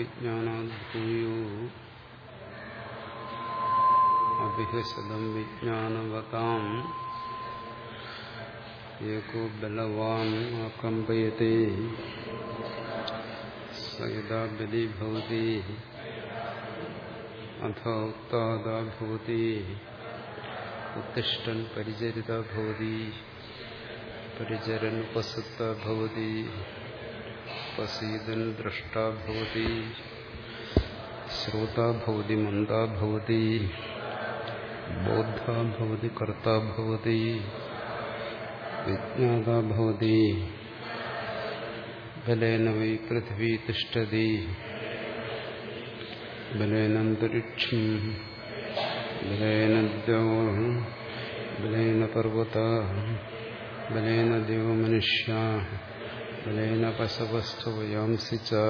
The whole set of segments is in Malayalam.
विज्ञानाद्भूयो अभिहसदं विज्ञानवताम् एको बलवान् अकम्पयते स यदा बलीभवति अथ उत्तादा भवति उत्तिष्ठन् परिचरिता भवति परिचरन् उपसत्ता भवति ദ്രഷ്ടാ ഭവതി ശ്രോതാ ഭവതി മന്ദാ ഭവതി ബോദ്ധാ ഭവതി കർത്താ ഭവതി വിജ്ഞാതാ ഭവതി ബലേന വൈ പൃഥിവീ തിഷ്ടതി ബലേനന്തരിക്ഷം ബലേന ബലേന പർവത ബലേന ദേവമനുഷ്യ ബലേന പശവസ്തുവയാംസി ച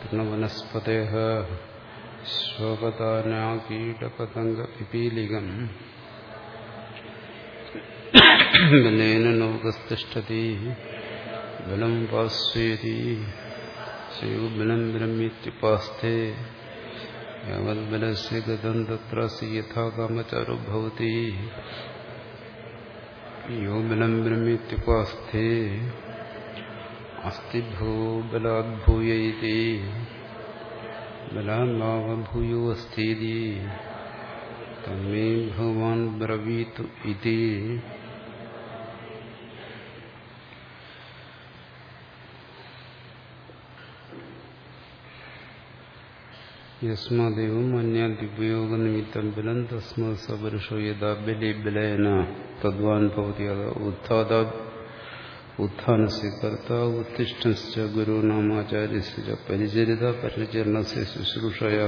തൃണവനസ്പതേ ശ്വപതാനാകീടപതംഗപിപീലികം ബലേന നൗകസ്തിഷ്ഠതി ബലം പാസ്വേതി ശൈവബലം ബ്രഹ്മ്യുപാസ്തേ യാവദ്ബലസ്യ ഗതം തത്ര യഥാ കാമചാരോ ഭവതി യോ ബലം ബ്രഹ്മ്യുപാസ്തേ അസ്തി അസ്ഥീതി തമ്മേ ഭഗവാൻ ബ്രവീതു ഇതി യസ്മാദേവം അന്യാദ്യുപയോഗനിമിത്തം ബലം തസ്മത് സപുരുഷോ യഥാ ബലി ബലേന തദ്വാൻ ഭവതി ഉത്ഥാദ ഉത്ഥാനസ്യ കർത്ത ഉത്തിഷ്ഠശ്ച ഗുരുനാമാചാര്യസ്യ പരിചരിത പരിചരണസ്യ ശുശ്രൂഷയ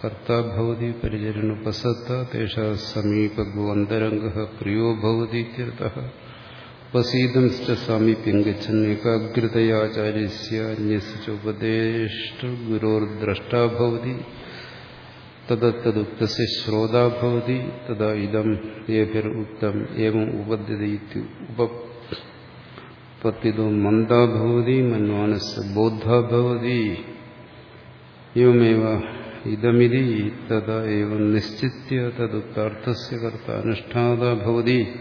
കർത്ത ഭവതി പരിചരണോപസത്ത തേഷാ സമീപഗോ അന്തരംഗ പ്രിയോ ഭവതി ഉപസീതം സാമീപ്യം ഗച്ഛൻ ഏകാഗ്രതയാചാര്യസ്യ അന്യസ്യ ഉപദേഷ്ട ഗുരോർദ്രഷ്ടാ ഭവതി. തദുക്തസ്യ ശ്രോതാ ഭവതി. തദാ ഇതം ഏഭിർ ഉക്തം ഏവം ഉപദ്യതി ഉപപത്തിതോ तत्तिदो मंदा भवति मन्वानस्य बोद्ध भवति। एवमेव इदमी तदा निश्चि निश्चित्य तदुक्तार्थस्य कर्ता अनुष्ठाता भवति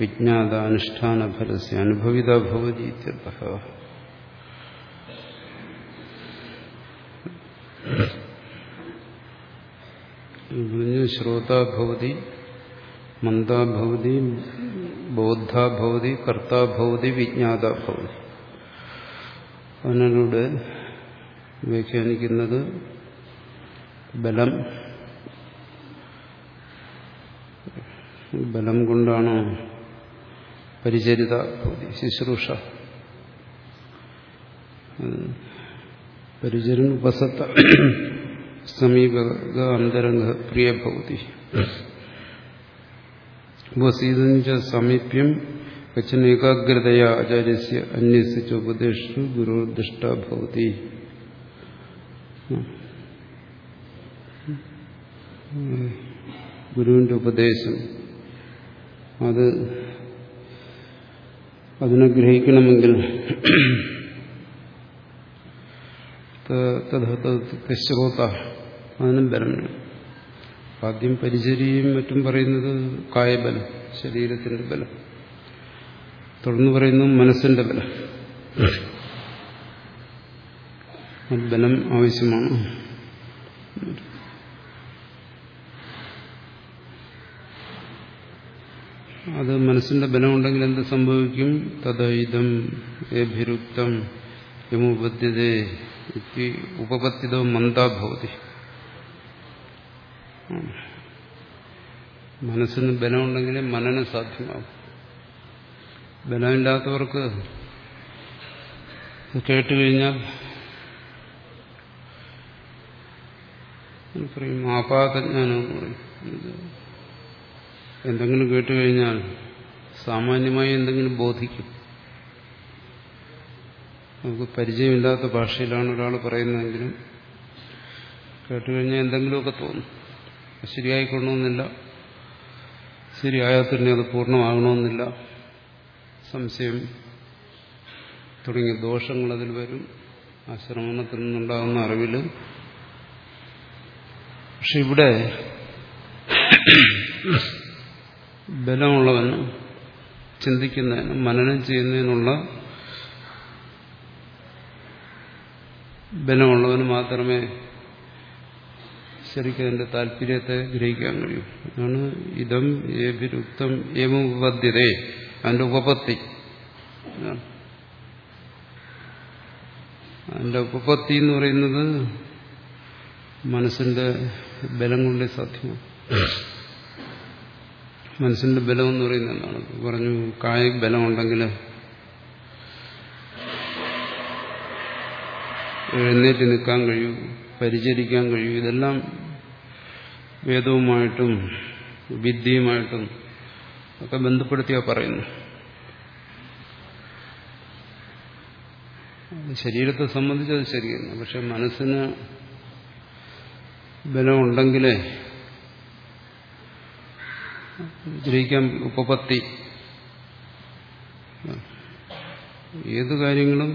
विज्ञातानुष्ठानफलस्य अनुभविता भवति इत्यर्थः। ശ്രോതാവതി ബോദ്ധാ ഭവതി കർത്താ ഭവതി അവനിലൂടെ വ്യാഖ്യാനിക്കുന്നത് ബലം ബലം കൊണ്ടാണ് പരിചരിത ശുശ്രൂഷ. പരിചരൻ ഉപസത്ത സമീപക അന്തരംഗ പ്രിയ ഭവതി. ഉപസീതഞ്ച സമീപ്യം കച്ചൻ ഏകാഗ്രതയാ ആചാര്യസ്യ അന്വേഷിച്ച ഉപദേശു ഗുരുർദിഷ്ട ഭവതി. ഗുരുവിന്റെ ഉപദേശം. അത് അതിനെ ഗ്രഹിക്കണമെങ്കിൽ ശ്രോത അതിനും ബലം ആദ്യം പരിചരിയും മറ്റും പറയുന്നത് കായബലം ശരീരത്തിന്റെ ബലം. തുടർന്ന് പറയുന്നു മനസ്സിന്റെ ബലം. ബലം ആവശ്യമാണ്. അത് മനസ്സിന്റെ ബലമുണ്ടെങ്കിൽ എന്ത് സംഭവിക്കും? തദൈതം ഏഭിരുക്തം യമുപദ്ധ്യതേ ഉപപത്തിതോ മന്ദാഭവതി മനസ്സിന് ബലമുണ്ടെങ്കിലേ മനനം സാധ്യമാകും ബലമില്ലാത്തവർക്ക് കേട്ടുകഴിഞ്ഞാൽ പറയും ആപാതജ്ഞാനം എന്ന് എന്തെങ്കിലും കേട്ടുകഴിഞ്ഞാൽ സാമാന്യമായി എന്തെങ്കിലും ബോധിക്കും. നമുക്ക് പരിചയമില്ലാത്ത ഭാഷയിലാണ് ഒരാൾ പറയുന്നതെങ്കിലും കേട്ടുകഴിഞ്ഞാൽ എന്തെങ്കിലുമൊക്കെ തോന്നും. ശരിയായിക്കൊള്ളണമെന്നില്ല ശരിയായാൽ തന്നെ അത് പൂർണമാകണമെന്നില്ല. സംശയം. തുടങ്ങിയ ദോഷങ്ങൾ അതിൽ വരും. ആ നിന്നുണ്ടാകുന്ന അറിവിൽ. പക്ഷെ ഇവിടെ ബലമുള്ളവന് ചിന്തിക്കുന്നതിന് മനനം ചെയ്യുന്നതിനുള്ള ബലമുള്ളവന് മാത്രമേ ശരിക്കും അതിന്റെ താല്പര്യത്തെ ഗ്രഹിക്കാൻ കഴിയും. അതാണ് ഇതം ഏഭിരുക്തം ഏമുപദ്ധ്യതേ അതിന്റെ ഉപപത്തി. അതിന്റെ ഉപപത്തി എന്ന് പറയുന്നത് മനസ്സിന്റെ ബലം കൊണ്ടേ സാധ്യമാണ്. മനസ്സിന്റെ ബലം എന്ന് പറയുന്നത് എന്താണ്? പറഞ്ഞു ബലം ബലമുണ്ടെങ്കിൽ എഴുന്നേറ്റ് നിൽക്കാൻ കഴിയൂ പരിചരിക്കാൻ കഴിയൂ. ഇതെല്ലാം വേദവുമായിട്ടും വിദ്യയുമായിട്ടും ഒക്കെ ബന്ധപ്പെടുത്തിയാ പറയുന്നു. ശരീരത്തെ സംബന്ധിച്ച് അത് ശരിയാണ് പക്ഷെ മനസ്സിന് ബലമുണ്ടെങ്കിലേ ഗ്രഹിക്കാൻ ഉപപത്തി. ഏത് കാര്യങ്ങളും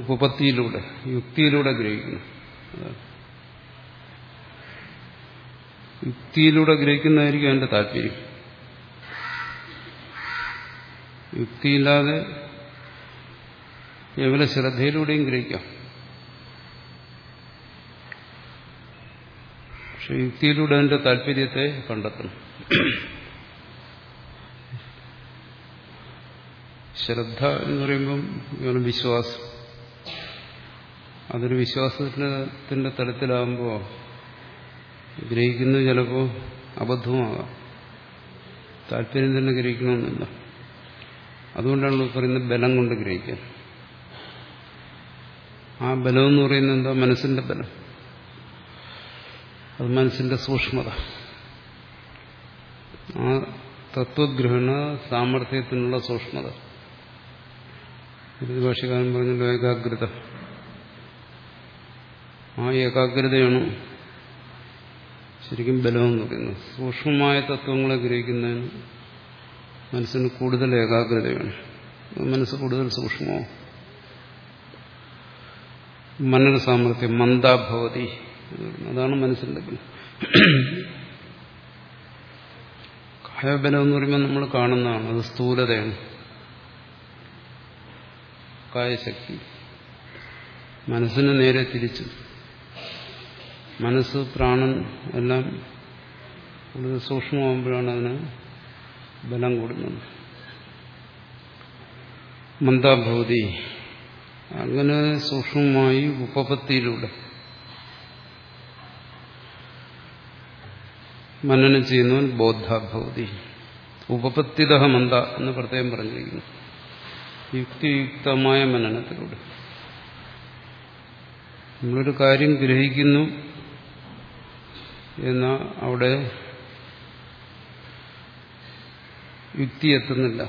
ഉപപത്തിയിലൂടെ യുക്തിയിലൂടെ ഗ്രഹിക്കുന്നു. യുക്തിയിലൂടെ ഗ്രഹിക്കുന്നതായിരിക്കും അതിന്റെ താല്പര്യം. യുക്തിയില്ലാതെ കേവല ശ്രദ്ധയിലൂടെയും ഗ്രഹിക്കാം. പക്ഷെ യുക്തിയിലൂടെ അതിന്റെ താല്പര്യത്തെ കണ്ടെത്തണം. ശ്രദ്ധ എന്ന് പറയുമ്പം ഇവന് വിശ്വാസം. അതൊരു വിശ്വാസത്തിന്റെ തലത്തിലാകുമ്പോൾ ഗ്രഹിക്കുന്നത് ചിലപ്പോൾ അബദ്ധമാകാം താല്പര്യം തന്നെ ഗ്രഹിക്കണമെന്നില്ല. അതുകൊണ്ടാണ് പറയുന്നത് ബലം കൊണ്ട് ഗ്രഹിക്കാൻ. ആ ബലം എന്ന് പറയുന്നത് എന്താ? മനസ്സിന്റെ ബലം. അത് മനസ്സിന്റെ സൂക്ഷ്മത. ആ തത്വഗ്രഹണ സാമർഥ്യത്തിനുള്ള സൂക്ഷ്മത. ഭാഷകാരൻ പറഞ്ഞല്ലോ ഏകാഗ്രത. ആ ഏകാഗ്രതയാണ് ശരിക്കും ബലമെന്ന് പറയുന്നത് സൂക്ഷ്മമായ തത്വങ്ങളെ ഗ്രഹിക്കുന്നതിന് മനസ്സിന് കൂടുതൽ ഏകാഗ്രത വേണം മനസ്സ് കൂടുതൽ സൂക്ഷ്മമാവും മനന സാമർഥ്യം മന്ദാഭവതി അതാണ് മനസ്സിന്റെ ബലം. കായബലം എന്ന് പറയുമ്പോൾ നമ്മൾ കാണുന്നതാണ്. അത് സ്ഥൂലതയാണ്. കായശക്തി. മനസ്സിന് നേരെ തിരിച്ചു. മനസ്സ് പ്രാണൻ എല്ലാം കൂടുതൽ സൂക്ഷ്മമാകുമ്പോഴാണ് അതിന് ബലം കൂടുന്നത്. മന്ദാഭവതി അങ്ങനെ സൂക്ഷ്മമായി ഉപപത്തിയിലൂടെ മനനം ചെയ്യുന്നവൻ ബോദ്ധാഭൂതി ഉപപത്തിത മന്ദ എന്ന് പ്രത്യേകം പറഞ്ഞിരിക്കുന്നു. യുക്തിയുക്തമായ മനനത്തിലൂടെ. നമ്മളൊരു കാര്യം ഗ്രഹിക്കുന്നു എന്നാൽ അവിടെ യുക്തി എത്തുന്നില്ല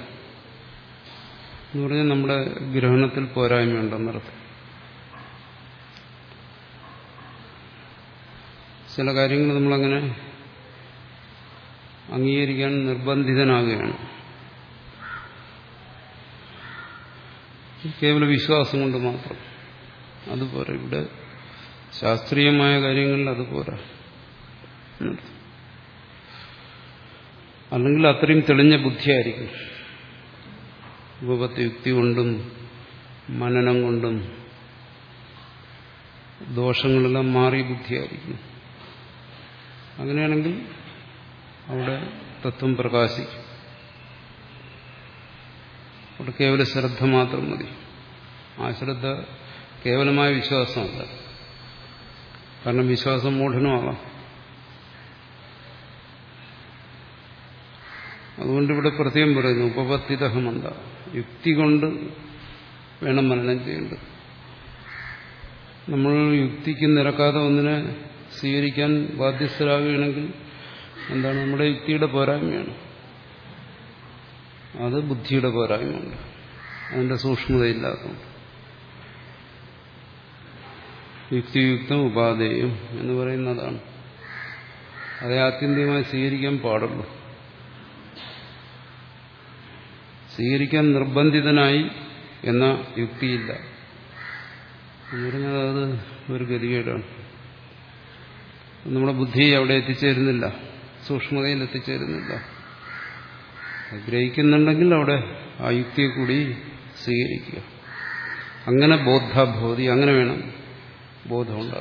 എന്ന് പറഞ്ഞാൽ നമ്മുടെ ഗ്രഹണത്തിൽ പോരായ്മ ഉണ്ടെന്നർത്ഥം ചില കാര്യങ്ങൾ നമ്മളങ്ങനെ അംഗീകരിക്കാൻ നിർബന്ധിതനാകുകയാണ്. കേവല വിശ്വാസം കൊണ്ട് മാത്രം. അതുപോലെ ഇവിടെ ശാസ്ത്രീയമായ കാര്യങ്ങളിൽ അതുപോരാ. അല്ലെങ്കിൽ അത്രയും തെളിഞ്ഞ ബുദ്ധിയായിരിക്കും. ഉപപത്ത് യുക്തി കൊണ്ടും മനനം കൊണ്ടും ദോഷങ്ങളെല്ലാം മാറി ബുദ്ധിയായിരിക്കും. അങ്ങനെയാണെങ്കിൽ അവിടെ തത്വം പ്രകാശിക്കും. അവിടെ കേവല ശ്രദ്ധ മാത്രം മതി. ആ ശ്രദ്ധ കേവലമായ വിശ്വാസമല്ല. കാരണം വിശ്വാസം മൂഢനുമാകാം അതുകൊണ്ട് ഇവിടെ പ്രത്യേകം പറയുന്നു ഉപപത്തിതഹമന്ത യുക്തി കൊണ്ട് വേണം മനനം ചെയ്യേണ്ടത്. നമ്മൾ യുക്തിക്ക് നിരക്കാതെ ഒന്നിനെ സ്വീകരിക്കാൻ ബാധ്യസ്ഥരാകുകയാണെങ്കിൽ എന്താണ് നമ്മുടെ യുക്തിയുടെ പോരായ്മയാണ്. അത് ബുദ്ധിയുടെ പോരായ്മയുണ്ട് അതിന്റെ സൂക്ഷ്മതയില്ലാത്തതുകൊണ്ട് യുക്തിയുക്തം ഉപാധേയം എന്ന് പറയുന്നതാണ്. അതേ ആത്യന്തികമായി സ്വീകരിക്കാൻ പാടുള്ളൂ. സ്വീകരിക്കാൻ നിർബന്ധിതനായി എന്ന യുക്തിയില്ല. എന്ന് പറഞ്ഞാൽ അത് ഒരു ഗതികേടാണ്. നമ്മുടെ ബുദ്ധി അവിടെ എത്തിച്ചേരുന്നില്ല. സൂക്ഷ്മതയിൽ എത്തിച്ചേരുന്നില്ല. ഗ്രഹിക്കുന്നുണ്ടെങ്കിൽ അവിടെ ആ യുക്തിയെ കൂടി സ്വീകരിക്കുക. അങ്ങനെ ബോധഭോധി അങ്ങനെ വേണം ബോധം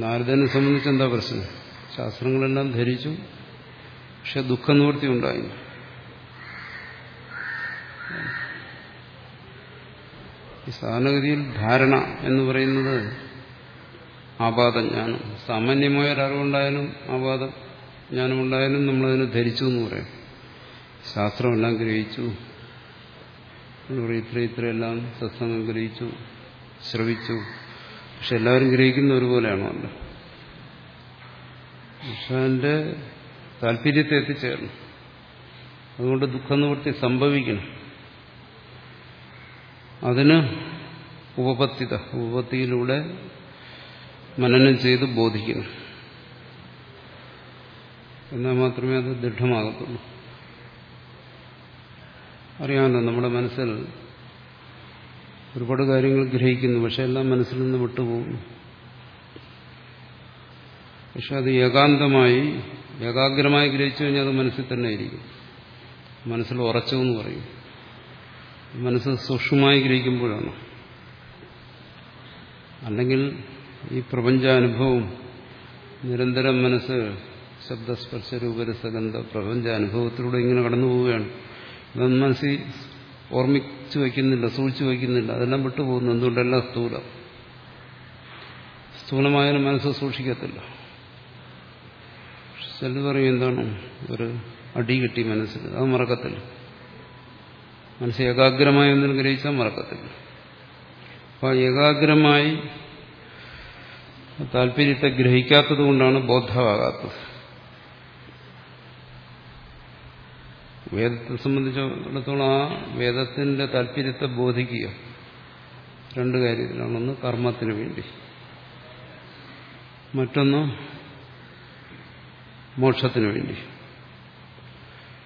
നാരദനെ സംബന്ധിച്ച് എന്താ പ്രശ്നം? ശാസ്ത്രങ്ങളെല്ലാം ധരിച്ചു പക്ഷെ ദുഃഖനിവൃത്തി ഉണ്ടായി ഈ സാധാരണഗതിയിൽ ധാരണ എന്ന് പറയുന്നത് ആപാതജ്ഞാനം സാമാന്യമായ ഒരറിവുണ്ടായാലും ആപാത ജ്ഞാനമുണ്ടായാലും നമ്മളതിനെ ധരിച്ചു എന്ന് പറയും. ശാസ്ത്രമെല്ലാം ഗ്രഹിച്ചു. ഇത്ര ഇത്രയെല്ലാം സത്സംഗം ഗ്രഹിച്ചു ശ്രവിച്ചു. പക്ഷെ എല്ലാവരും ഗ്രഹിക്കുന്ന ഒരുപോലെയാണോ അല്ല താല്പര്യത്തെ എത്തിച്ചേരണം. അതുകൊണ്ട് ദുഃഖനിവൃത്തി സംഭവിക്കണം. അതിന് ഉപപത്തിത ഉപപത്തിയിലൂടെ മനനം ചെയ്ത് ബോധിക്കുന്നു. എന്നാൽ മാത്രമേ അത് ദൃഢമാകത്തുള്ളൂ. അറിയാമല്ലോ നമ്മുടെ മനസ്സിൽ ഒരുപാട് കാര്യങ്ങൾ ഗ്രഹിക്കുന്നു പക്ഷെ എല്ലാം മനസ്സിൽ നിന്ന് വിട്ടുപോകുന്നു. പക്ഷെ അത് ഏകാന്തമായി ഏകാഗ്രമായി ഗ്രഹിച്ചു കഴിഞ്ഞാൽ അത് മനസ്സിൽ തന്നെ ആയിരിക്കും മനസ്സിൽ ഉറച്ചു എന്ന് പറയും. മനസ്സ് സൂക്ഷ്മമായി ഗ്രഹിക്കുമ്പോഴാണ്. അല്ലെങ്കിൽ ഈ പ്രപഞ്ചാനുഭവം നിരന്തരം മനസ്സ് ശബ്ദസ്പർശ രൂപരസഗന്ധ പ്രപഞ്ചാനുഭവത്തിലൂടെ ഇങ്ങനെ കടന്നു പോവുകയാണ്. അതൊന്നും മനസ്സിൽ ഓർമ്മിച്ചു വയ്ക്കുന്നില്ല സൂക്ഷിച്ചു വയ്ക്കുന്നില്ല. അതെല്ലാം വിട്ടുപോകുന്നു. എന്തുകൊണ്ടെല്ലാം സ്ഥൂലം? സ്ഥൂലമായാലും മനസ്സ് സൂക്ഷിക്കത്തില്ല. ചിലത് പറയും എന്താണ്? ഒരു അടി കിട്ടി മനസ്സിൽ. അത് മറക്കത്തില്ല. മനസ്സ് ഏകാഗ്രമായി ഒന്നും ഗ്രഹിച്ചാൽ മറക്കത്തില്ല. അപ്പോൾ ഏകാഗ്രമായി താല്പര്യത്തെ ഗ്രഹിക്കാത്തത് കൊണ്ടാണ് ബോധമാകാത്തത് വേദത്തെ സംബന്ധിച്ചിടത്തോളം ആ വേദത്തിന്റെ താല്പര്യത്തെ ബോധിക്കുക രണ്ട് കാര്യത്തിലാണ് ഒന്ന് കർമ്മത്തിന് വേണ്ടി. മറ്റൊന്ന് മോക്ഷത്തിന് വേണ്ടി.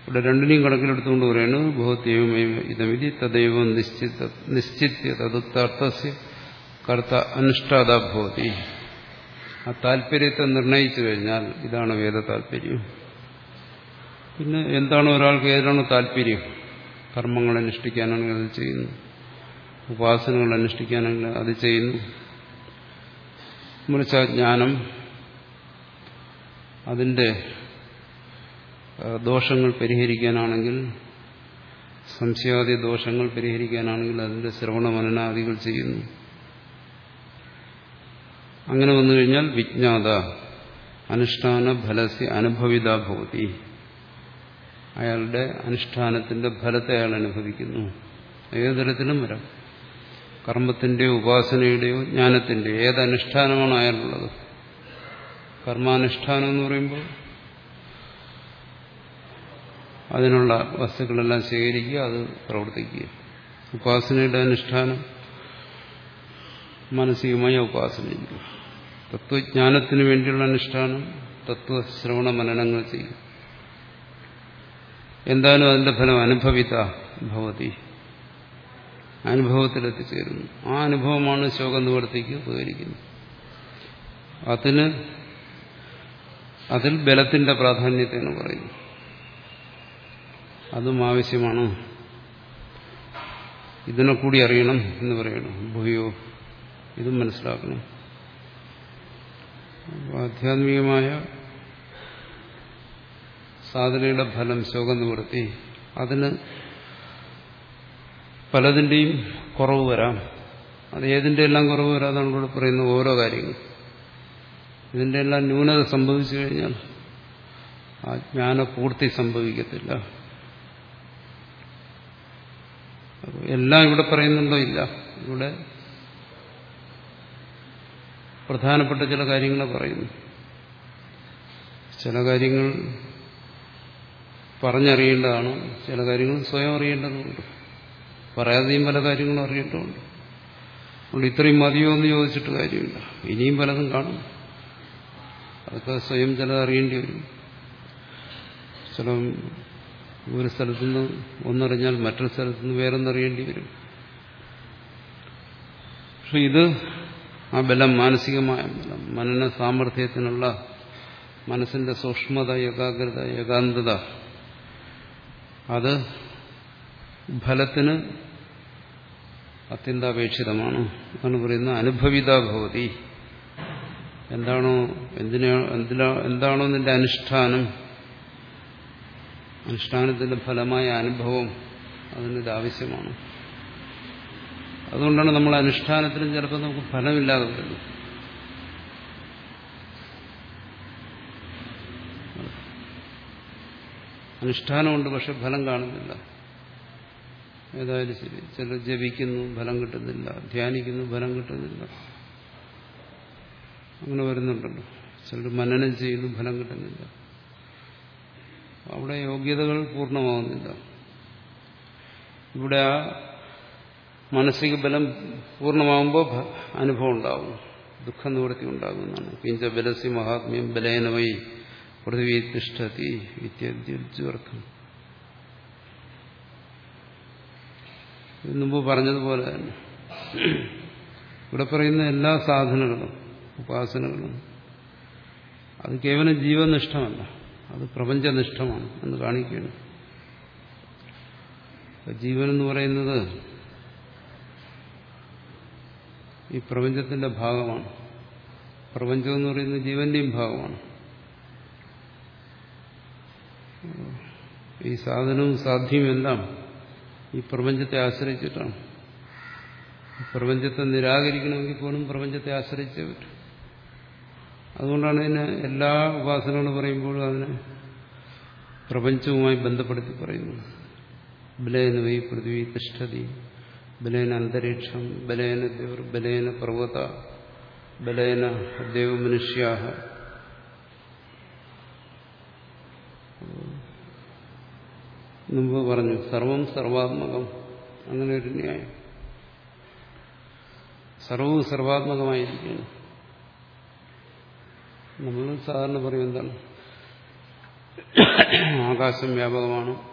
ഇവിടെ രണ്ടിനെയും കണക്കിലെടുത്തുകൊണ്ട് പറയുന്നു ബോധൈവമേവ ഇതമിതി തദൈവം നിശ്ചിത നിശ്ചിത്യ തദുത്തർത്ഥസ്യ കർത്ത അനുഷ്ഠാത ഭവതി. ആ താല്പര്യത്തെ നിർണയിച്ചു കഴിഞ്ഞാൽ ഇതാണ് വേദ താല്പര്യം പിന്നെ എന്താണ് ഒരാൾക്ക് ഏതാണോ താല്പര്യം കർമ്മങ്ങൾ അനുഷ്ഠിക്കാനാണെങ്കിൽ അത് ചെയ്യുന്നു. ഉപാസനകൾ അനുഷ്ഠിക്കാനാണെങ്കിൽ അത് ചെയ്യുന്നു. മുറിച്ച ജ്ഞാനം അതിന്റെ ദോഷങ്ങൾ പരിഹരിക്കാനാണെങ്കിൽ സംശയാദി ദോഷങ്ങൾ പരിഹരിക്കാനാണെങ്കിൽ അതിന്റെ ശ്രവണ മനനാദികൾ ചെയ്യുന്നു. അങ്ങനെ വന്നു കഴിഞ്ഞാൽ വിജ്ഞാത അനുഷ്ഠാന ഫലസി അനുഭവിത ഭവതി. അയാളുടെ അനുഷ്ഠാനത്തിന്റെ ഫലത്തെ അയാൾ അനുഭവിക്കുന്നു. ഏത് തരത്തിലും വരാം. കർമ്മത്തിന്റെയോ ഉപാസനയുടെയോ ജ്ഞാനത്തിന്റെയോ ഏത് അനുഷ്ഠാനമാണ് അയാളുള്ളത്. കർമാനുഷ്ഠാനം എന്ന് പറയുമ്പോൾ അതിനുള്ള വസ്തുക്കളെല്ലാം ശേഖരിക്കുക അത് പ്രവർത്തിക്കുക. ഉപാസനയുടെ അനുഷ്ഠാനം. മാനസികമായ ഉപാസന ചെയ്യുക. തത്വജ്ഞാനത്തിന് വേണ്ടിയുള്ള അനുഷ്ഠാനം തത്വശ്രവണ മനനങ്ങൾ ചെയ്യും എന്തായാലും അതിന്റെ ഫലം? അനുഭവിത ഭവതി. അനുഭവത്തിലെത്തിച്ചേരുന്നു. ആ അനുഭവമാണ് ശോക നിവർത്തിക്ക് ഉപകരിക്കുന്നത് അതിന് അതിൽ ബലത്തിന്റെ പ്രാധാന്യത്തെ എന്ന് പറയുന്നു. അതും ആവശ്യമാണ്? ഇതിനെ കൂടി അറിയണം എന്ന് പറയണം. ഭൂയോ ഇതും മനസ്സിലാക്കണം. ആധ്യാത്മികമായ സാധനയുടെ ഫലം ശോകം നിവൃത്തി അതിന് പലതിന്റെയും കുറവ് വരാം. അത് ഏതിന്റെ എല്ലാം കുറവ് വരാതാണ് ഇവിടെ പറയുന്ന ഓരോ കാര്യങ്ങൾ. ഇതിന്റെ എല്ലാം ന്യൂനത സംഭവിച്ചു കഴിഞ്ഞാൽ ആ ജ്ഞാനപൂർത്തി സംഭവിക്കത്തില്ല. എല്ലാം ഇവിടെ പറയുന്നുണ്ടോ? ഇല്ല. ഇവിടെ പ്രധാനപ്പെട്ട ചില കാര്യങ്ങൾ പറയുന്നു. ചില കാര്യങ്ങൾ പറഞ്ഞറിയേണ്ടതാണ്. ചില കാര്യങ്ങൾ സ്വയം അറിയേണ്ടതുണ്ട്. പറയാതെയും പല കാര്യങ്ങളും അറിയേണ്ടതുണ്ട്. അതുകൊണ്ട് ഇത്രയും മതിയോ എന്ന് ചോദിച്ചിട്ട് കാര്യമില്ല. ഇനിയും പലതും കാണും. അതൊക്കെ സ്വയം ചിലത് അറിയേണ്ടി വരും. ചില ഒരു സ്ഥലത്തുനിന്ന് ഒന്നറിഞ്ഞാൽ മറ്റൊരു സ്ഥലത്തുനിന്ന് വേറൊന്നറിയേണ്ടി വരും. പക്ഷെ ഇത് ആ ബലം മാനസികമായ ബലം മനന സാമർഥ്യത്തിനുള്ള മനസ്സിന്റെ സൂക്ഷ്മത ഏകാഗ്രത ഏകാന്തത അത് ഫലത്തിന് അത്യന്താപേക്ഷിതമാണ്. എന്നാണ് പറയുന്നത് അനുഭവിത ഭവതി. എന്താണോ എന്തിനാ എന്താണോ നിന്റെ അനുഷ്ഠാനം? അനുഷ്ഠാനത്തിന്റെ ഫലമായ അനുഭവം അതിനൊരു ആവശ്യമാണ് അതുകൊണ്ടാണ് നമ്മൾ അനുഷ്ഠാനത്തിനും ചിലപ്പോൾ നമുക്ക് ഫലമില്ലാതെ വരുന്നത്. അനുഷ്ഠാനമുണ്ട് പക്ഷെ ഫലം കാണുന്നില്ല. ഏതായാലും ശരി. ചിലർ ജപിക്കുന്നു ഫലം കിട്ടുന്നില്ല. ധ്യാനിക്കുന്നു ഫലം കിട്ടുന്നില്ല. അങ്ങനെ വരുന്നുണ്ടല്ലോ. ചിലർ മനനം ചെയ്യുന്നു ഫലം കിട്ടുന്നില്ല. അവിടെ യോഗ്യതകൾ പൂർണമാവുന്നില്ല. ഇവിടെ ആ മാനസിക ബലം പൂർണമാകുമ്പോൾ അനുഭവം ഉണ്ടാവും. ദുഃഖ നിവൃത്തി ഉണ്ടാകുന്നതാണ്. പിഞ്ച ബലസി മഹാത്മ്യം ബലേനവൈ പൃഥ്വി തിഷ്ഠതി ഇത്യർത്ഥം മുമ്പ് പറഞ്ഞതുപോലെ തന്നെ. ഇവിടെ പറയുന്ന എല്ലാ സാധനങ്ങളും ഉപാസനകളും അത് കേവലം ജീവനിഷ്ഠമല്ല. അത് പ്രപഞ്ചനിഷ്ഠമാണ് എന്ന് കാണിക്കുകയാണ്. ജീവൻ എന്ന് പറയുന്നത് ഈ പ്രപഞ്ചത്തിന്റെ ഭാഗമാണ്. പ്രപഞ്ചം എന്ന് പറയുന്നത് ജീവന്റെയും ഭാഗമാണ്. ഈ സാധനവും സാധ്യവുമെല്ലാം ഈ പ്രപഞ്ചത്തെ ആശ്രയിച്ചിട്ടാണ്. പ്രപഞ്ചത്തെ നിരാകരിക്കണമെങ്കിൽ പോലും പ്രപഞ്ചത്തെ ആശ്രയിച്ചേ പറ്റും. അതുകൊണ്ടാണ് ഇതിന് എല്ലാ ഉപാസനകളും പറയുമ്പോഴും അതിനെ പ്രപഞ്ചവുമായി ബന്ധപ്പെടുത്തി പറയുന്നത്. ബലേന വൈ പൃഥ്വി തിഷ്ഠതി ബലേന അന്തരീക്ഷം ബലേന ദേവർ ബലേന പർവത ബലേന ദേവ മനുഷ്യാഹ. മുമ്പ് പറഞ്ഞു സർവം സർവാത്മകം. അങ്ങനെ ഒരു ന്യായം. സർവവും സർവാത്മകമായിരിക്കുകയാണ്. നമ്മൾ സാധാരണ പറയും എന്താണ്? ആകാശം വ്യാപകമാണ്.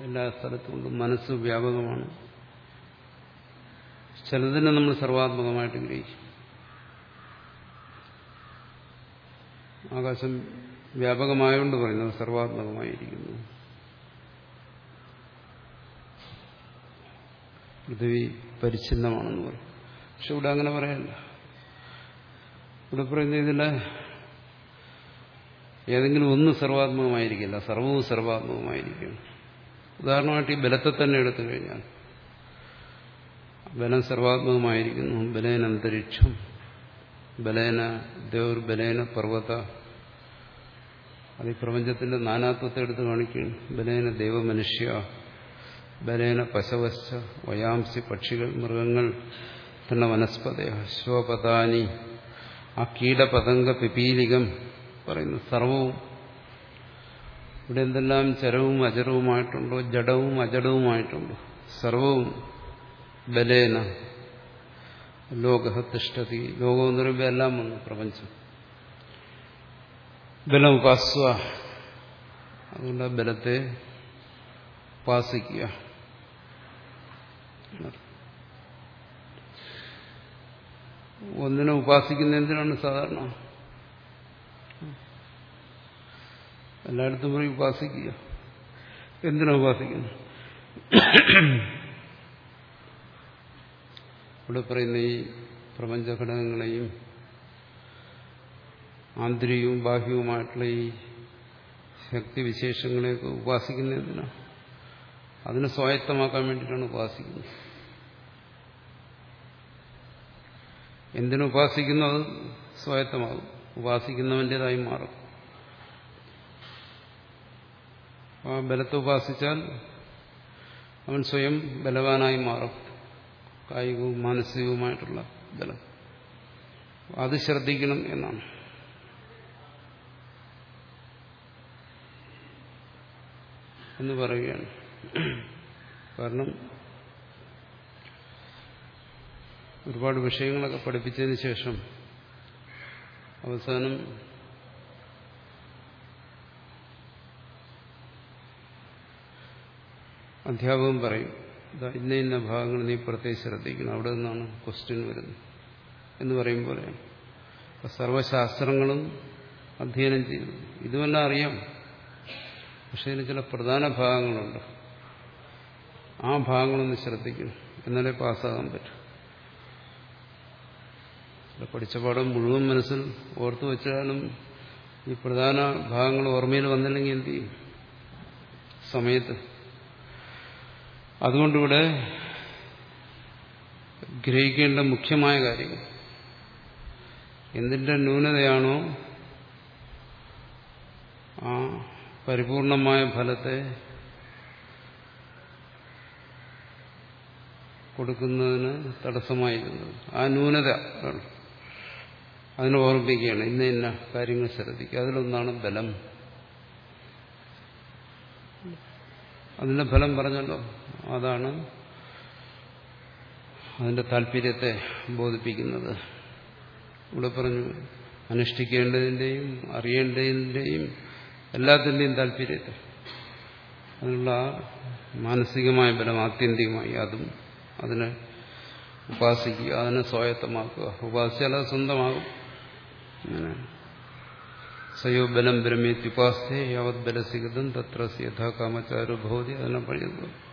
എല്ലാ സ്ഥലത്തുകൊണ്ടും മനസ്സ് വ്യാപകമാണ്. ചിലതിനെ നമ്മൾ സർവാത്മകമായിട്ട് ഗ്രഹിക്കും. ആകാശം വ്യാപകമായോണ്ട് പറയുന്നത് സർവാത്മകമായിരിക്കുന്നു. പൃഥ്വി പരിച്ഛിന്നമാണെന്ന് പറയും. പക്ഷെ ഇവിടെ അങ്ങനെ പറയല്ല. ഇവിടെ പറയുന്ന ഇതിലെ ഏതെങ്കിലും ഒന്ന് സർവാത്മകമായിരിക്കില്ല സർവവും സർവാത്മകമായിരിക്കും. ഉദാഹരണമായിട്ട് ഈ ബലത്തെ തന്നെ എടുത്തു കഴിഞ്ഞാൽ ബലം സർവാത്മകമായിരിക്കുന്നു ബലേന അന്തരീക്ഷം ബലേന ദേവർ ബലേന പർവത അത് ഈ പ്രപഞ്ചത്തിന്റെ നാനാത്വത്തെ എടുത്ത് കാണിക്കുകയാണ്. ബലേന ദൈവമനുഷ്യ ബലേന പശവശ്ച വയാംസി പക്ഷികൾ മൃഗങ്ങൾ തന്നെ വനസ്പത ശോപതാനി ആ കീടപതംഗ പിപീലികം പറയുന്നു. സർവവും ഇവിടെ എന്തെല്ലാം ചരവും അചരവുമായിട്ടുണ്ടോ? ജഡവും അജഡവുമായിട്ടുണ്ടോ? സർവവും ബലേന. ലോക തിഷ്ടതി ലോകം എന്ന് പറയുമ്പോൾ എല്ലാം വന്നു പ്രപഞ്ചം. ബലം ഉപാസ്വ അതുകൊണ്ട് ബലത്തെ ഉപാസിക്കുക. ഒന്നിനെ ഉപാസിക്കുന്ന എന്തിനാണ് സാധാരണ? എല്ലായിടത്തും പോയി ഉപാസിക്കുക. എന്തിനാ ഉപാസിക്കുന്നു ഇവിടെ പറയുന്ന ഈ പ്രപഞ്ചഘടകങ്ങളെയും ആന്തരികവും ബാഹ്യവുമായിട്ടുള്ള ഈ ശക്തിവിശേഷങ്ങളെയൊക്കെ ഉപാസിക്കുന്ന എന്തിനാ? അതിനെ സ്വായത്തമാക്കാൻ വേണ്ടിയിട്ടാണ് ഉപാസിക്കുന്നത്. എന്തിനുപാസിക്കുന്നു അത് സ്വായത്തമാകും. ഉപാസിക്കുന്നവന്റെതായി മാറും. ആ ബലത്തെ ഉപാസിച്ചാൽ അവൻ സ്വയം ബലവാനായി മാറും. കായികവും മാനസികവുമായിട്ടുള്ള ബലം. അത് ശ്രദ്ധിക്കണം എന്നാണ്. എന്ന് പറയുകയാണ്. കാരണം ഒരുപാട് വിഷയങ്ങളൊക്കെ പഠിപ്പിച്ചതിന് ശേഷം അവസാനം അധ്യാപകൻ പറയും ഇന്ന ഇന്ന ഭാഗങ്ങൾ നീ പ്രത്യേകിച്ച് ശ്രദ്ധിക്കണം. അവിടെ നിന്നാണ് ക്വസ്റ്റ്യൻ വരുന്നത്. എന്ന് പറയും പോലെ സർവശാസ്ത്രങ്ങളും അധ്യയനം ചെയ്യുന്നു. ഇതുമെല്ലാം അറിയാം. പക്ഷെ ഇതിന് ചില പ്രധാന ഭാഗങ്ങളുണ്ട്. ആ ഭാഗങ്ങളൊന്ന് ശ്രദ്ധിക്കണം. എന്നാലേ പാസ്സാകാൻ പറ്റും. പഠിച്ച പാഠം മുഴുവൻ മനസ്സിൽ ഓർത്തു വെച്ചാലും ഈ പ്രധാന ഭാഗങ്ങൾ ഓർമ്മയിൽ വന്നില്ലെങ്കിൽ എന്ത് ചെയ്യും? സമയത്ത് അതുകൊണ്ടിവിടെ ഗ്രഹിക്കേണ്ട മുഖ്യമായ കാര്യം എന്തിന്റെ ന്യൂനതയാണോ ആ പരിപൂർണമായ ഫലത്തെ കൊടുക്കുന്നതിന് തടസ്സമായിരുന്നത് ആ ന്യൂനത അതിനെ ഓർമ്മിപ്പിക്കുകയാണ്. ഇന്ന ഇന്ന കാര്യങ്ങൾ ശ്രദ്ധിക്കുക. അതിലൊന്നാണ് ബലം. അതിന്റെ ഫലം പറഞ്ഞല്ലോ. അതാണ് അതിന്റെ താല്പര്യത്തെ ബോധിപ്പിക്കുന്നത്. ഇവിടെ പറഞ്ഞു അനുഷ്ഠിക്കേണ്ടതിന്റെയും അറിയേണ്ടതിന്റെയും എല്ലാത്തിന്റെയും താല്പര്യത്തെ. അതിനുള്ള മാനസികമായ ബലം ആത്യന്തികമായി അതും അതിനെ ഉപാസിക്കുക അതിനെ സ്വായത്തമാക്കുക. ഉപാസിച്ചാൽ അത് സ്വന്തമാകും. അങ്ങനെ. സയോ ബലം ബ്രഹ്മേത്യുപാസ്തേ യാവത് ബലസിഗതം തത്ര യഥാകാമചാരോ ഭവതി അതിനെ പണിയത്